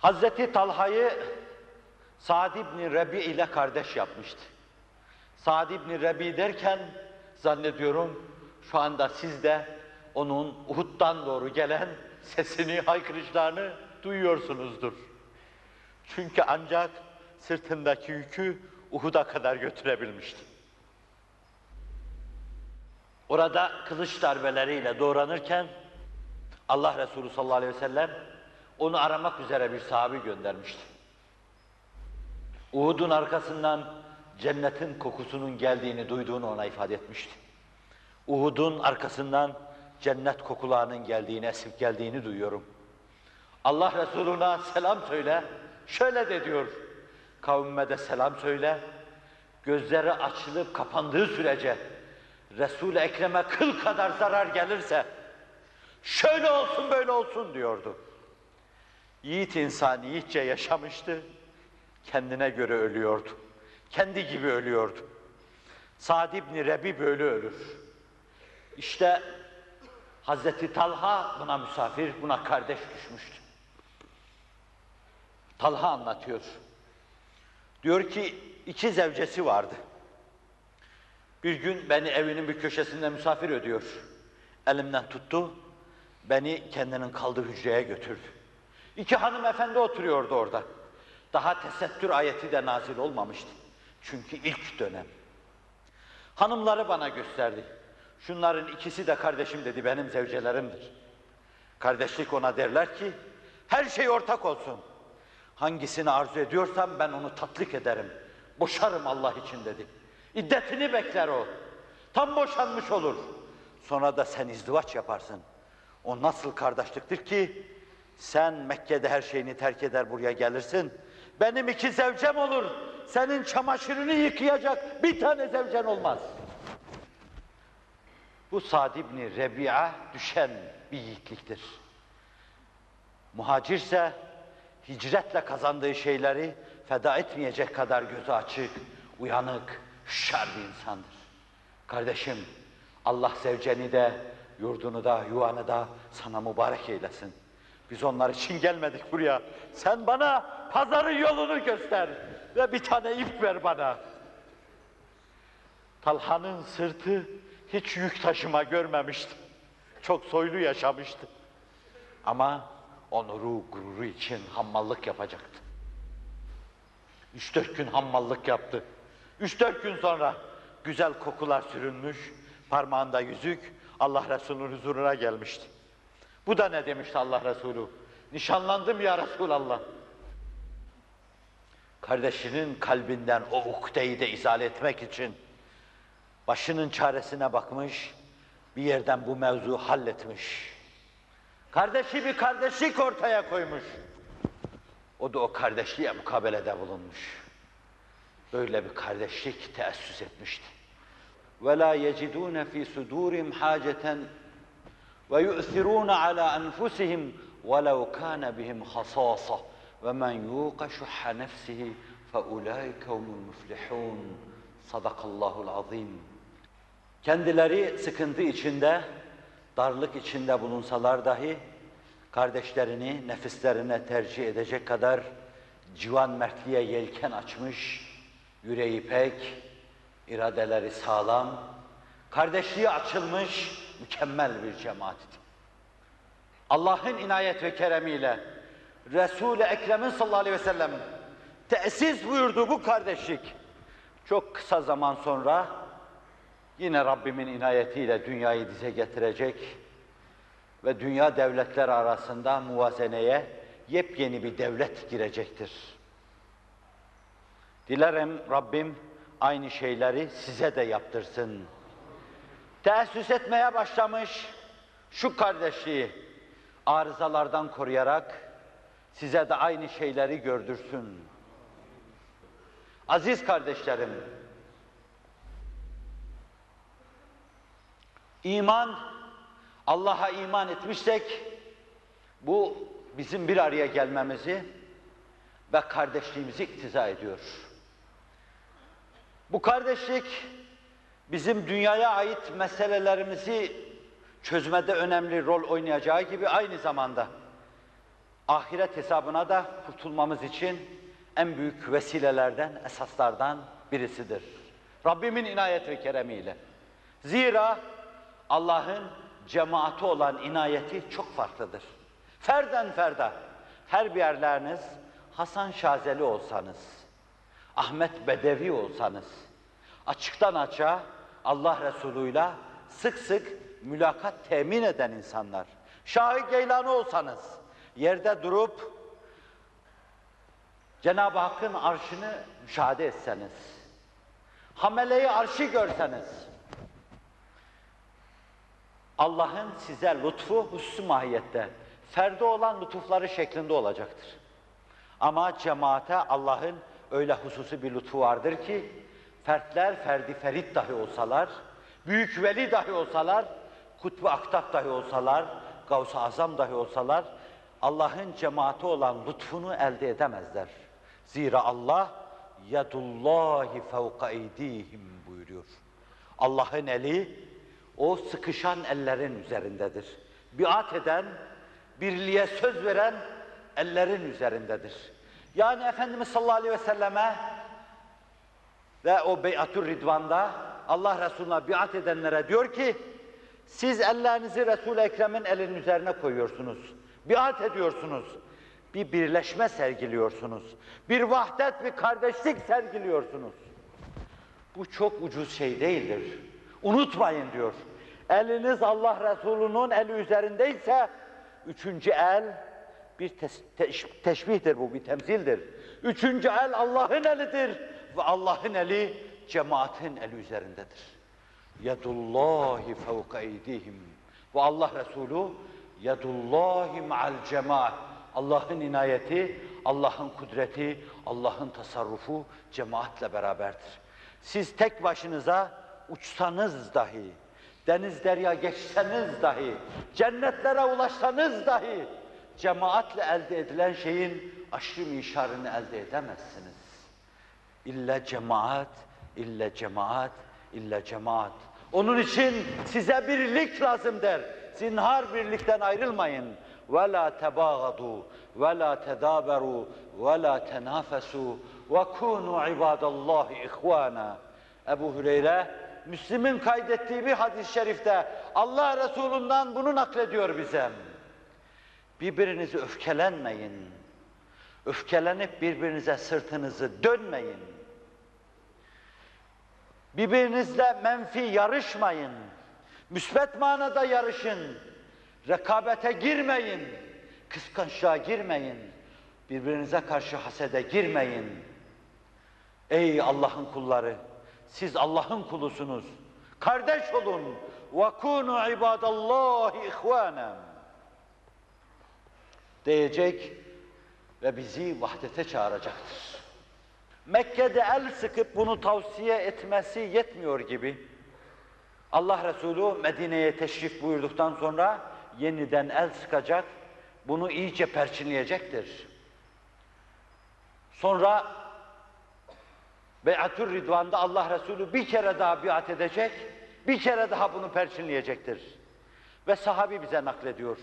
Hazreti Talha'yı Sa'd ibn Rebi ile kardeş yapmıştı. Sa'd ibn Rebi derken zannediyorum şu anda siz de onun Uhud'dan doğru gelen sesini, haykırışlarını duyuyorsunuzdur. Çünkü ancak sırtındaki yükü Uhud'a kadar götürebilmişti. Orada kılıç darbeleriyle doğranırken Allah Resulü sallallahu aleyhi ve sellem onu aramak üzere bir sahabi göndermişti. Uhud'un arkasından cennetin kokusunun geldiğini duyduğunu ona ifade etmişti. Uhud'un arkasından cennet kokularının geldiğini, esip geldiğini duyuyorum. Allah Resuluna selam söyle, şöyle de diyor, kavmime de selam söyle, gözleri açılıp kapandığı sürece Resul-i Ekrem'e kıl kadar zarar gelirse, şöyle olsun böyle olsun diyordu. Yiğit insan yiğitçe yaşamıştı, kendine göre ölüyordu. Kendi gibi ölüyordu. Sa'd ibn Rebi böyle ölür. İşte Hazreti Talha buna misafir, buna kardeş düşmüştü. Talha anlatıyor. Diyor ki iki zevcesi vardı. Bir gün beni evinin bir köşesinde misafir ediyor. Elimden tuttu, beni kendinin kaldığı hücreye götürdü. İki hanımefendi oturuyordu orada. Daha tesettür ayeti de nazil olmamıştı. Çünkü ilk dönem. Hanımları bana gösterdi. Şunların ikisi de kardeşim dedi, benim zevcelerimdir. Kardeşlik ona derler ki, her şey ortak olsun. Hangisini arzu ediyorsam ben onu tatlik ederim. Boşarım Allah için dedi. İddetini bekler o. Tam boşanmış olur. Sonra da sen izdivaç yaparsın. O nasıl kardeşliktir ki sen Mekke'de her şeyini terk eder buraya gelirsin. Benim iki zevcem olur. Senin çamaşırını yıkayacak bir tane zevcen olmaz. Bu Sad İbni Rebi'a düşen bir yiğitliktir. Muhacirse hicretle kazandığı şeyleri feda etmeyecek kadar gözü açık, uyanık, şer bir insandır. Kardeşim, Allah zevceni de, yurdunu da, yuvanı da sana mübarek eylesin. Biz onlar için gelmedik buraya. Sen bana pazarın yolunu göster ve bir tane ip ver bana. Talha'nın sırtı hiç yük taşıma görmemişti. Çok soylu yaşamıştı. Ama onuru, gururu için hammallık yapacaktı. Üç dört gün hammallık yaptı. Üç dört gün sonra güzel kokular sürünmüş, parmağında yüzük Allah Resulü'nün huzuruna gelmişti. Bu da ne demişti Allah Resulü? Nişanlandım ya Resulallah. Kardeşinin kalbinden o ukdeyi de izale etmek için başının çaresine bakmış, bir yerden bu mevzu halletmiş. Kardeşi bir kardeşlik ortaya koymuş. O da o kardeşliğe mukabelede bulunmuş. Böyle bir kardeşlik teessüs etmişti. وَلَا يَجِدُونَ ف۪ي صُدُورِهِمْ حَاجَةً وَيُؤْثِرُونَ عَلَى أَنْفُسِهِمْ وَلَوْ كَانَ بِهِمْ خَصَاصَةٌ وَمَنْ يُوقَ شُحَّ نَفْسِهِ فَاُولَٰئِكَ هُمُ الْمُفْلِحُونَ Sadakallahul azim. Kendileri sıkıntı içinde, darlık içinde bulunsalar dahi kardeşlerini nefislerine tercih edecek kadar civan mertliğe yelken açmış, yüreği pek, iradeleri sağlam, kardeşliği açılmış mükemmel bir cemaat idi. Allah'ın inayet ve keremiyle Resul-i Ekrem'in sallallahu aleyhi ve sellem tesis buyurduğu bu kardeşlik çok kısa zaman sonra yine Rabbimin inayetiyle dünyayı dize getirecek ve dünya devletler arasında muvazeneye yepyeni bir devlet girecektir. Dilerim Rabbim aynı şeyleri size de yaptırsın. Teessüs etmeye başlamış şu kardeşliği arızalardan koruyarak size de aynı şeyleri gördürsün. Aziz kardeşlerim, iman, Allah'a iman etmişsek, bu bizim bir araya gelmemizi ve kardeşliğimizi iktiza ediyor. Bu kardeşlik, bizim dünyaya ait meselelerimizi çözmede önemli rol oynayacağı gibi aynı zamanda ahiret hesabına da kurtulmamız için en büyük vesilelerden, esaslardan birisidir. Rabbimin inayet ve keremiyle. Zira Allah'ın cemaati olan inayeti çok farklıdır. Ferden ferda, her bir yerleriniz Hasan Şazeli olsanız, Ahmet Bedevi olsanız, açıktan açığa Allah Resulü'yle sık sık mülakat temin eden insanlar, Şah-ı Geylani olsanız, yerde durup Cenab-ı Hakk'ın arşını müşahede etseniz, hameleyi arşı görseniz, Allah'ın size lütfu hususi mahiyette, ferde olan lütufları şeklinde olacaktır. Ama cemaate Allah'ın öyle hususi bir lütfu vardır ki, fertler ferdi ferit dahi olsalar, büyük veli dahi olsalar, kutbu aktak dahi olsalar, Gavs-ı Azam dahi olsalar, Allah'ın cemaati olan lütfunu elde edemezler. Zira Allah yadullahi fevka eydihim buyuruyor. Allah'ın eli o sıkışan ellerin üzerindedir. Biat eden, birliğe söz veren ellerin üzerindedir. Yani Efendimiz sallallahu aleyhi ve selleme ve o beyatür ridvanda Allah Resulü'ne biat edenlere diyor ki siz ellerinizi Resul-i Ekrem'in elinin üzerine koyuyorsunuz. Biat ediyorsunuz. Bir birleşme sergiliyorsunuz. Bir vahdet, bir kardeşlik sergiliyorsunuz. Bu çok ucuz şey değildir. Unutmayın diyor. Eliniz Allah Resulü'nün eli üzerindeyse üçüncü el bir teş- teşbihtir bu, bir temsildir. Üçüncü el Allah'ın elidir ve Allah'ın eli cemaatin eli üzerindedir. Yedullahi fevka eydihim. Ve Allah Resulü yedullahi ma'al cemaat. Allah'ın inayeti, Allah'ın kudreti, Allah'ın tasarrufu cemaatle beraberdir. Siz tek başınıza uçsanız dahi, deniz derya geçseniz dahi, cennetlere ulaşsanız dahi, cemaatle elde edilen şeyin aşırı mişarını elde edemezsiniz. İlla cemaat, illa cemaat, illa cemaat. Onun için size birlik lazım der. Zinhar birlikten ayrılmayın. Ve la tedaberu ve la tenafesu ve kunu ibadallahi ihvana. Ebu Hüreyre Müslim'in kaydettiği bir hadis-i şerifte Allah Resulü'nden bunu naklediyor bize. Birbirinizi öfkelenmeyin. Öfkelenip birbirinize sırtınızı dönmeyin. Birbirinizle menfi yarışmayın. Müsbet manada yarışın. Rekabete girmeyin. Kıskançlığa girmeyin. Birbirinize karşı hasede girmeyin. Ey Allah'ın kulları! Siz Allah'ın kulusunuz. Kardeş olun. وَكُونُوا عِبَادَ اللّٰهِ اِخْوَانًا Diyecek ve bizi vahdete çağıracaktır. Mekke'de el sıkıp bunu tavsiye etmesi yetmiyor gibi. Allah Resulü Medine'ye teşrif buyurduktan sonra yeniden el sıkacak, bunu iyice perçinleyecektir. Sonra Beyatür Ridvan'da Allah Resulü bir kere daha biat edecek, bir kere daha bunu perçinleyecektir. Ve sahabi bize naklediyor.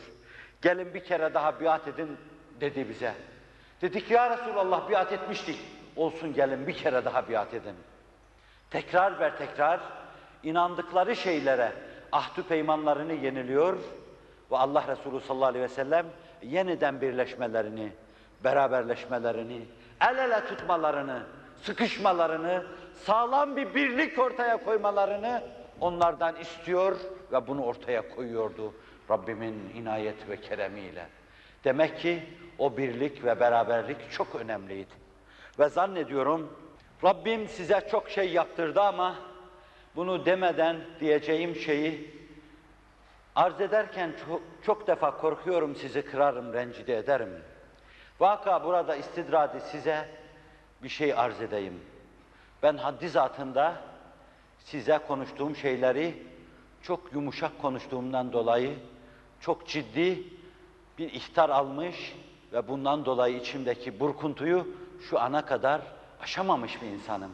Gelin bir kere daha biat edin dedi bize. Dedik ya Resulallah biat etmiştik. Olsun gelin bir kere daha biat edin. Tekrar ver tekrar inandıkları şeylere ahdü peymanlarını yeniliyor ve Allah Resulü sallallahu aleyhi ve sellem yeniden birleşmelerini, beraberleşmelerini, el ele tutmalarını, sıkışmalarını, sağlam bir birlik ortaya koymalarını onlardan istiyor ve bunu ortaya koyuyordu Rabbimin inayet ve keremiyle. Demek ki o birlik ve beraberlik çok önemliydi. Ve zannediyorum Rabbim size çok şey yaptırdı ama bunu demeden diyeceğim şeyi arz ederken çok, çok defa korkuyorum sizi kırarım, rencide ederim. Vaka burada istidradi size bir şey arz edeyim. Ben haddi zatında size konuştuğum şeyleri çok yumuşak konuştuğumdan dolayı çok ciddi bir ihtar almış ve bundan dolayı içimdeki burkuntuyu şu ana kadar aşamamış bir insanım.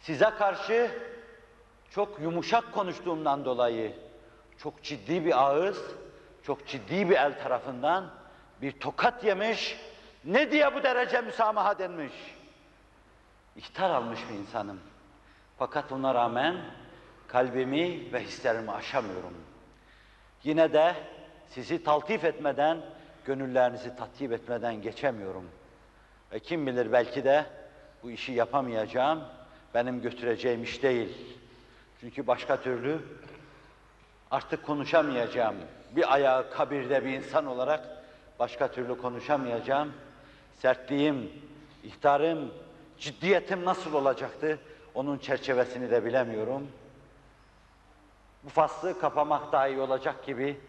Size karşı çok yumuşak konuştuğumdan dolayı çok ciddi bir ağız, çok ciddi bir el tarafından bir tokat yemiş, ne diye bu derece müsamaha denmiş? İhtar almış bir insanım. Fakat ona rağmen kalbimi ve hislerimi aşamıyorum. Yine de sizi taltif etmeden, gönüllerinizi tatip etmeden geçemiyorum. Ve kim bilir belki de bu işi yapamayacağım, benim götüreceğim iş değil. Çünkü başka türlü artık konuşamayacağım. Bir ayağı kabirde bir insan olarak başka türlü konuşamayacağım. Sertliğim, ihtarım, ciddiyetim nasıl olacaktı? Onun çerçevesini de bilemiyorum. Bu faslı kapamak daha iyi olacak gibi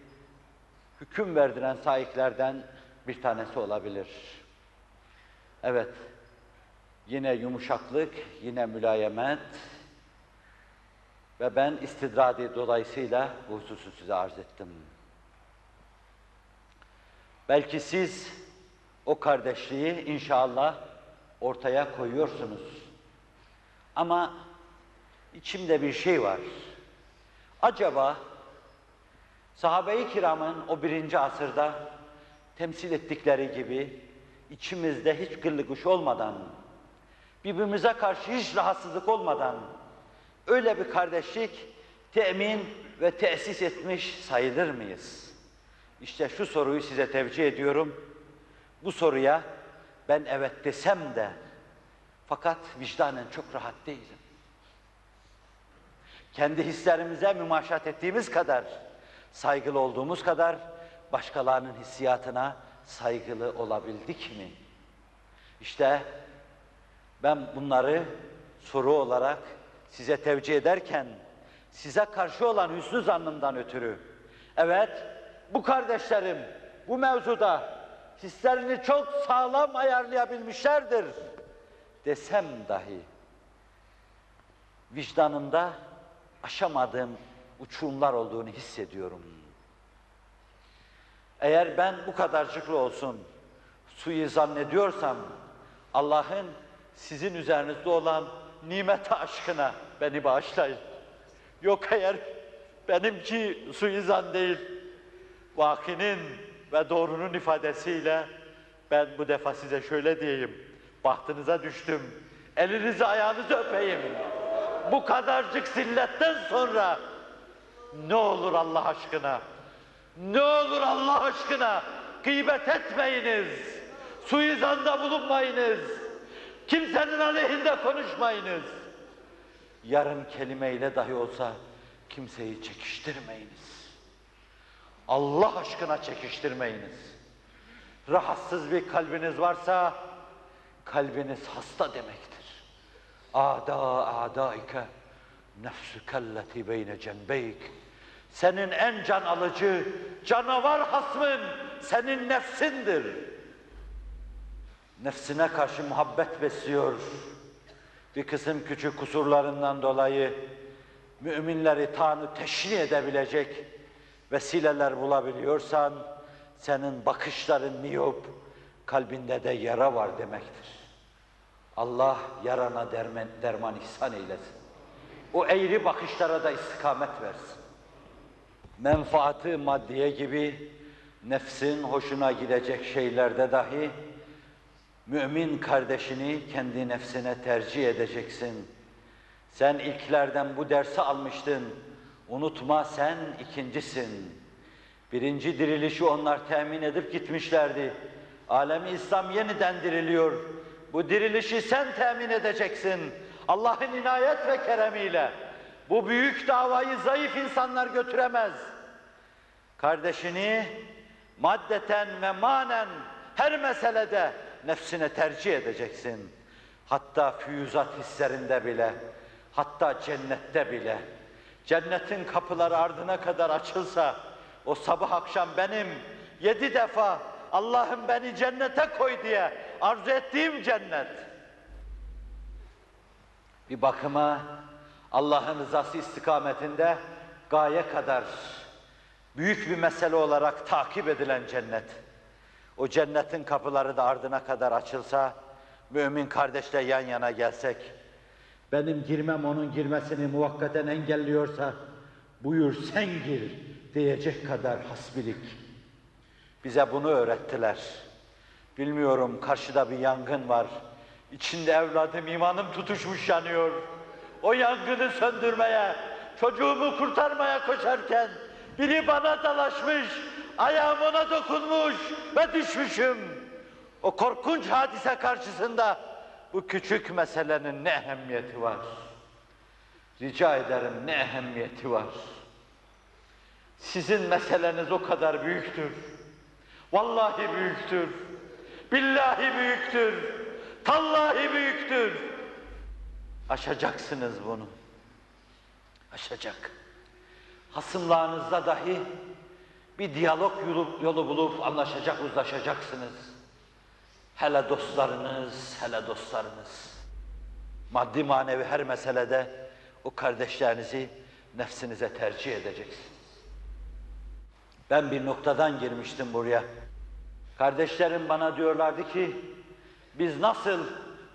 hüküm verdiren sahiplerden bir tanesi olabilir. Evet, yine yumuşaklık, yine mülayemet ve ben istidradi dolayısıyla bu hususu size arz ettim. Belki siz o kardeşliği inşallah ortaya koyuyorsunuz. Ama içimde bir şey var. Acaba sahabe-i kiramın o birinci asırda temsil ettikleri gibi içimizde hiç gırlıguş olmadan, birbirimize karşı hiç rahatsızlık olmadan öyle bir kardeşlik temin ve tesis etmiş sayılır mıyız? İşte şu soruyu size tevcih ediyorum. Bu soruya ben evet desem de fakat vicdanen çok rahat değilim. Kendi hislerimize mümaşat ettiğimiz kadar, saygılı olduğumuz kadar başkalarının hissiyatına saygılı olabildik mi? İşte ben bunları soru olarak size tevcih ederken size karşı olan hüsnü zannımdan ötürü evet bu kardeşlerim bu mevzuda hislerini çok sağlam ayarlayabilmişlerdir desem dahi vicdanımda aşamadığım uçurumlar olduğunu hissediyorum. Eğer ben bu kadarcıklı olsun suyu zannediyorsam Allah'ın sizin üzerinizde olan nimete aşkına beni bağışlayın. Yok eğer benimki suizan değil, vakinin ve doğrunun ifadesiyle ben bu defa size şöyle diyeyim. Bahtınıza düştüm. Elinizi ayağınızı öpeyim. Bu kadarcık zilletten sonra ne olur Allah aşkına, ne olur Allah aşkına gıybet etmeyiniz. Suizanda bulunmayınız. Kimsenin aleyhinde konuşmayınız. Yarın kelimeyle dahi olsa kimseyi çekiştirmeyiniz. Allah aşkına çekiştirmeyiniz. Rahatsız bir kalbiniz varsa kalbiniz hasta demektir. Ada adaike nefsükelleti beyne cenbeyk. Senin en can alıcı canavar hasmın senin nefsindir. Nefsine karşı muhabbet besliyor. Bir kısım küçük kusurlarından dolayı müminleri tanı teşni edebilecek vesileler bulabiliyorsan senin bakışların miyop, kalbinde de yara var demektir. Allah yarana derman, derman ihsan eylesin. O eğri bakışlara da istikamet versin. Menfaati maddiye gibi nefsin hoşuna gidecek şeylerde dahi mümin kardeşini kendi nefsine tercih edeceksin. Sen ilklerden bu dersi almıştın. Unutma sen ikincisin. Birinci dirilişi onlar temin edip gitmişlerdi. Alemi İslam yeniden diriliyor. Bu dirilişi sen temin edeceksin. Allah'ın inayet ve keremiyle. Bu büyük davayı zayıf insanlar götüremez. Kardeşini maddeten ve manen her meselede nefsine tercih edeceksin. Hatta füyüzat hislerinde bile, hatta cennette bile. Cennetin kapıları ardına kadar açılsa, o sabah akşam benim yedi defa Allah'ım beni cennete koy diye arzu ettiğim cennet. Bir bakıma Allah'ın rızası istikametinde gaye kadar büyük bir mesele olarak takip edilen cennet. O cennetin kapıları da ardına kadar açılsa, mümin kardeşle yan yana gelsek, benim girmem onun girmesini muvakkaten engelliyorsa, buyur sen gir diyecek kadar hasbilik. Bize bunu öğrettiler. Bilmiyorum karşıda bir yangın var. İçinde evladım imanım tutuşmuş yanıyor. O yangını söndürmeye, çocuğumu kurtarmaya koşarken biri bana dalaşmış, ayağım ona dokunmuş ve düşmüşüm. O korkunç hadise karşısında bu küçük meselenin ne ehemmiyeti var? Rica ederim ne ehemmiyeti var? Sizin meseleniz o kadar büyüktür. Vallahi büyüktür. Billahi büyüktür. Tallahi büyüktür. Aşacaksınız bunu. Aşacak. Hasımlarınızda dahi bir diyalog yolu, yolu bulup anlaşacak, uzlaşacaksınız. Hele dostlarınız, hele dostlarınız. Maddi manevi her meselede o kardeşlerinizi nefsinize tercih edeceksiniz. Ben bir noktadan girmiştim buraya. Kardeşlerim bana diyorlardı ki, biz nasıl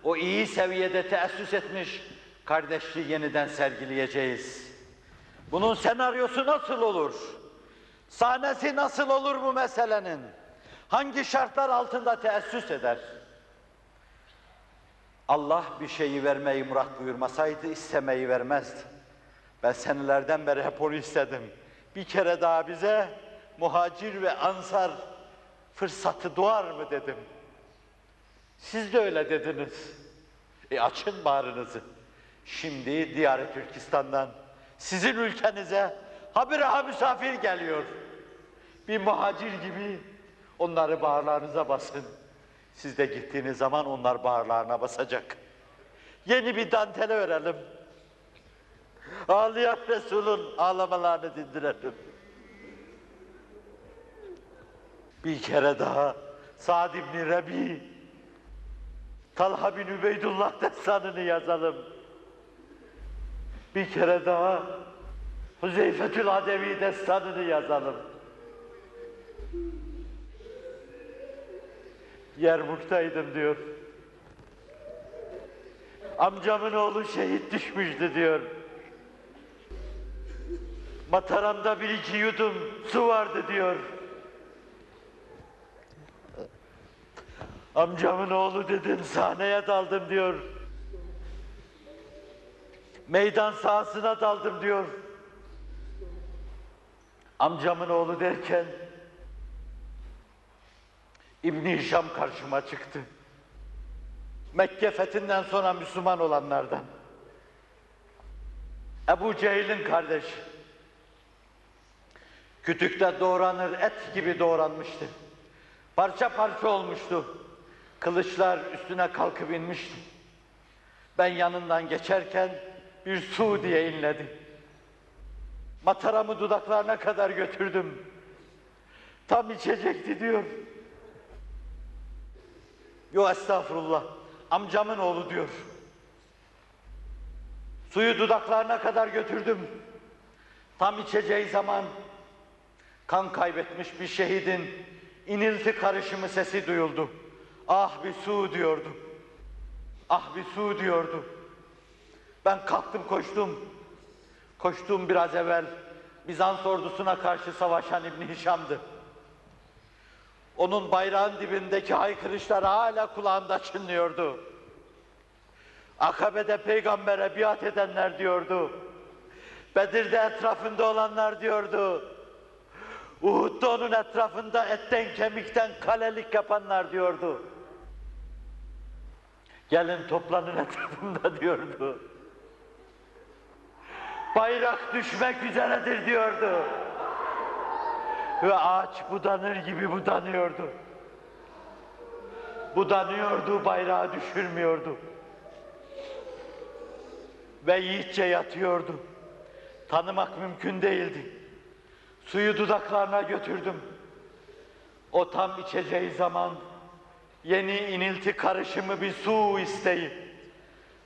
o iyi seviyede teessüs etmiş kardeşliği yeniden sergileyeceğiz? Bunun senaryosu nasıl olur? Sahnesi nasıl olur bu meselenin? Hangi şartlar altında teessüs eder? Allah bir şeyi vermeyi murat buyurmasaydı istemeyi vermezdi. Ben senelerden beri hep onu istedim. Bir kere daha bize muhacir ve ansar fırsatı doğar mı dedim. Siz de öyle dediniz. E açın bağrınızı. Şimdi Diyar Türkistan'dan sizin ülkenize habire ha misafir geliyor. Bir muhacir gibi onları bağırlarınıza basın. Siz de gittiğiniz zaman onlar bağırlarına basacak. Yeni bir dantele verelim. Ağlayan Resul'ün ağlamalarını dindirelim. Bir kere daha Sa'd ibn Rebi, Talha bin Übeydullah destanını yazalım. Bir kere daha Huzeyfetül Adevi destanını yazalım. Yermuk'taydım diyor. Amcamın oğlu şehit düşmüştü diyor. Mataramda bir iki yudum su vardı diyor. Amcamın oğlu dedim sahneye daldım diyor. Meydan sahasına daldım diyor. Amcamın oğlu derken İbni Hişam karşıma çıktı. Mekke fethinden sonra Müslüman olanlardan. Ebu Cehil'in kardeşi. Kütükte doğranır et gibi doğranmıştı. Parça parça olmuştu. Kılıçlar üstüne kalkıp inmişti. Ben yanından geçerken bir su diye inledi. Mataramı dudaklarına kadar götürdüm. Tam içecekti diyor. Yo estağfurullah. Amcamın oğlu diyor. Suyu dudaklarına kadar götürdüm. Tam içeceği zaman kan kaybetmiş bir şehidin inilti karışımı sesi duyuldu. Ah bir su diyordu. Ah bir su diyordu. Ben kalktım koştum. Koştuğum biraz evvel Bizans ordusuna karşı savaşan İbni Hişam'dı. Onun bayrağın dibindeki haykırışlar hala kulağımda çınlıyordu. Akabe'de peygambere biat edenler diyordu. Bedir'de etrafında olanlar diyordu. Uhud'da onun etrafında etten kemikten kalelik yapanlar diyordu. Gelin toplanın etrafımda diyordu. Bayrak düşmek üzeredir diyordu. Ve ağaç budanır gibi budanıyordu. Budanıyordu, bayrağı düşürmüyordu. Ve yiğitçe yatıyordu. Tanımak mümkün değildi. Suyu dudaklarına götürdüm. O tam içeceği zaman yeni inilti karışımı bir su isteyip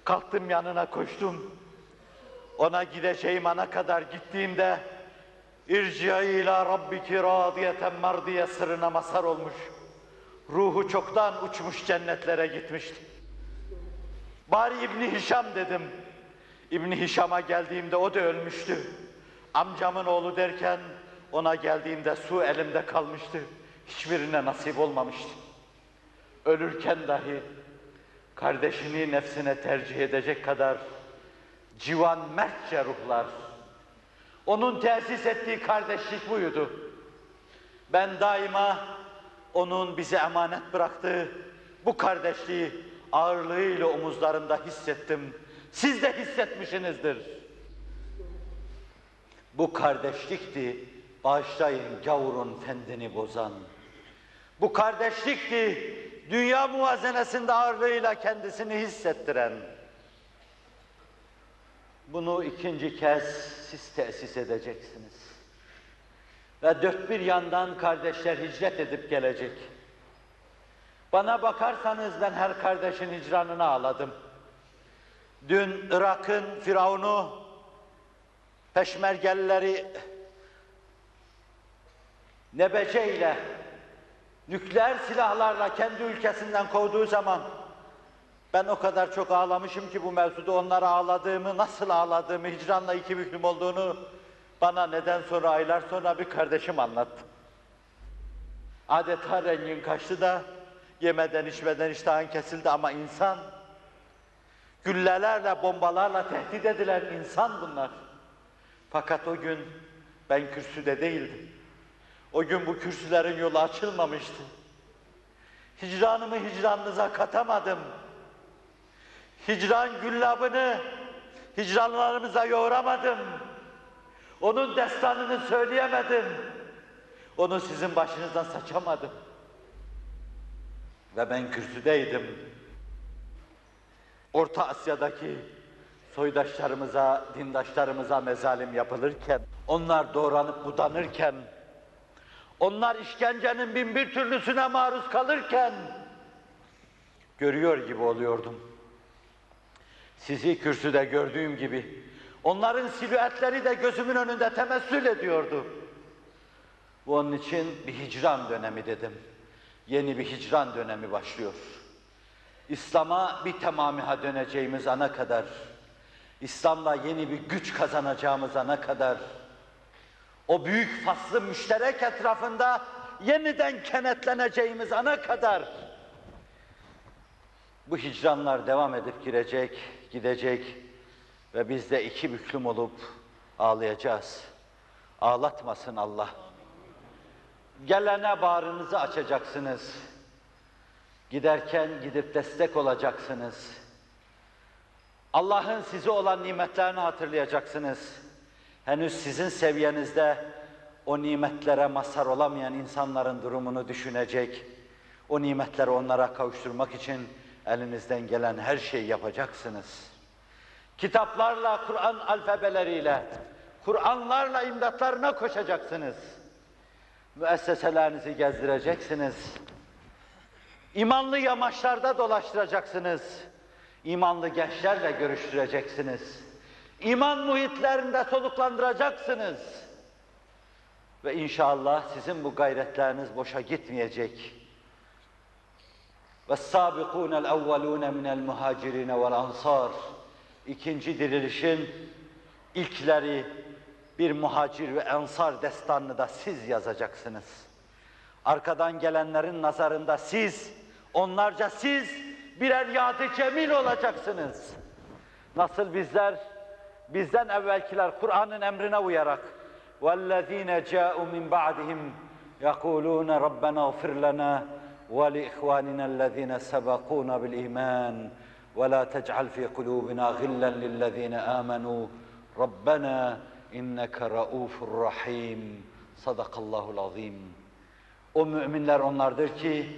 kalktım yanına koştum. Ona gideceğim ana kadar gittiğimde İrci'i ila rabbiki radiyeten mardiye sırrına masar olmuş. Ruhu çoktan uçmuş cennetlere gitmişti. Bari İbni Hişam dedim. İbni Hişam'a geldiğimde o da ölmüştü. Amcamın oğlu derken ona geldiğimde su elimde kalmıştı. Hiçbirine nasip olmamıştı. Ölürken dahi kardeşini nefsine tercih edecek kadar civan mertçe ruhlar. Onun tesis ettiği kardeşlik buydu. Ben daima onun bize emanet bıraktığı bu kardeşliği ağırlığıyla omuzlarımda hissettim. Siz de hissetmişsinizdir. Bu kardeşlikti, bağışlayın gavurun fendini bozan. Bu kardeşlikti, dünya muvazenesinde ağırlığıyla kendisini hissettiren. Bunu ikinci kez siz tesis edeceksiniz. Ve dört bir yandan kardeşler hicret edip gelecek. Bana bakarsanız ben her kardeşin hicranını ağladım. Dün Irak'ın Firavun'u, peşmergelileri nebece ile nükleer silahlarla kendi ülkesinden kovduğu zaman ben o kadar çok ağlamışım ki bu mevzuda onlara ağladığımı, nasıl ağladığımı, hicranla iki büklüm olduğunu bana neden sonra aylar sonra bir kardeşim anlattı. Adeta rengin kaçtı da yemeden içmeden iştahın kesildi ama insan güllelerle, bombalarla tehdit edilen insan bunlar. Fakat o gün ben kürsüde değildim. O gün bu kürsülerin yolu açılmamıştı. Hicranımı hicranınıza katamadım. Hicran güllabını hicranlarımıza yoğuramadım. Onun destanını söyleyemedim. Onu sizin başınızdan saçamadım. Ve ben kürsüdeydim. Orta Asya'daki soydaşlarımıza, dindaşlarımıza mezalim yapılırken, onlar doğranıp budanırken, onlar işkencenin bin bir türlüsüne maruz kalırken, görüyor gibi oluyordum. Sizi kürsüde gördüğüm gibi Onların silüetleri de gözümün önünde temessül ediyordu. Bu onun için bir hicran dönemi dedim. Yeni bir hicran dönemi başlıyor. İslam'a bir temamiha döneceğimiz ana kadar, İslam'la yeni bir güç kazanacağımız ana kadar, o büyük faslı müşterek etrafında yeniden kenetleneceğimiz ana kadar, bu hicranlar devam edip girecek, gidecek ve biz de iki büklüm olup ağlayacağız. Ağlatmasın Allah. Gelene bağrınızı açacaksınız. Giderken gidip destek olacaksınız. Allah'ın size olan nimetlerini hatırlayacaksınız. Henüz sizin seviyenizde o nimetlere mazhar olamayan insanların durumunu düşünecek, o nimetleri onlara kavuşturmak için elinizden gelen her şeyi yapacaksınız. Kitaplarla, Kur'an alfabeleriyle, Kur'anlarla imdatlarına koşacaksınız. Müesseselerinizi gezdireceksiniz. İmanlı yamaçlarda dolaştıracaksınız. İmanlı gençlerle görüştüreceksiniz İman muhitlerinde soluklandıracaksınız. Ve inşallah sizin bu gayretleriniz boşa gitmeyecek. وَالسَّابِقُونَ الْاَوَّلُونَ مِنَ الْمُهَاجِرِينَ وَالْاَنْصَارِ İkinci dirilişin ilkleri bir muhacir ve ensar destanını da siz yazacaksınız. Arkadan gelenlerin nazarında siz, onlarca siz birer yadı cemil olacaksınız. Nasıl bizler, bizden evvelkiler Kur'an'ın emrine uyarak وَالَّذ۪ينَ جَاءُوا مِنْ بَعْدِهِمْ يَقُولُونَ رَبَّنَا اغْفِرْ لَنَا وَلِإِخْوَانِنَا الَّذ۪ينَ سَبَقُونَ بِالْإِيمَانِ وَلَا تَجْعَلْ فِي قُلُوبِنَا غِلًّا لِلَّذ۪ينَ آمَنُوا رَبَّنَا اِنَّكَ رَؤُوفٌ رَحِيمٌ Sadakallahu azim. O müminler onlardır ki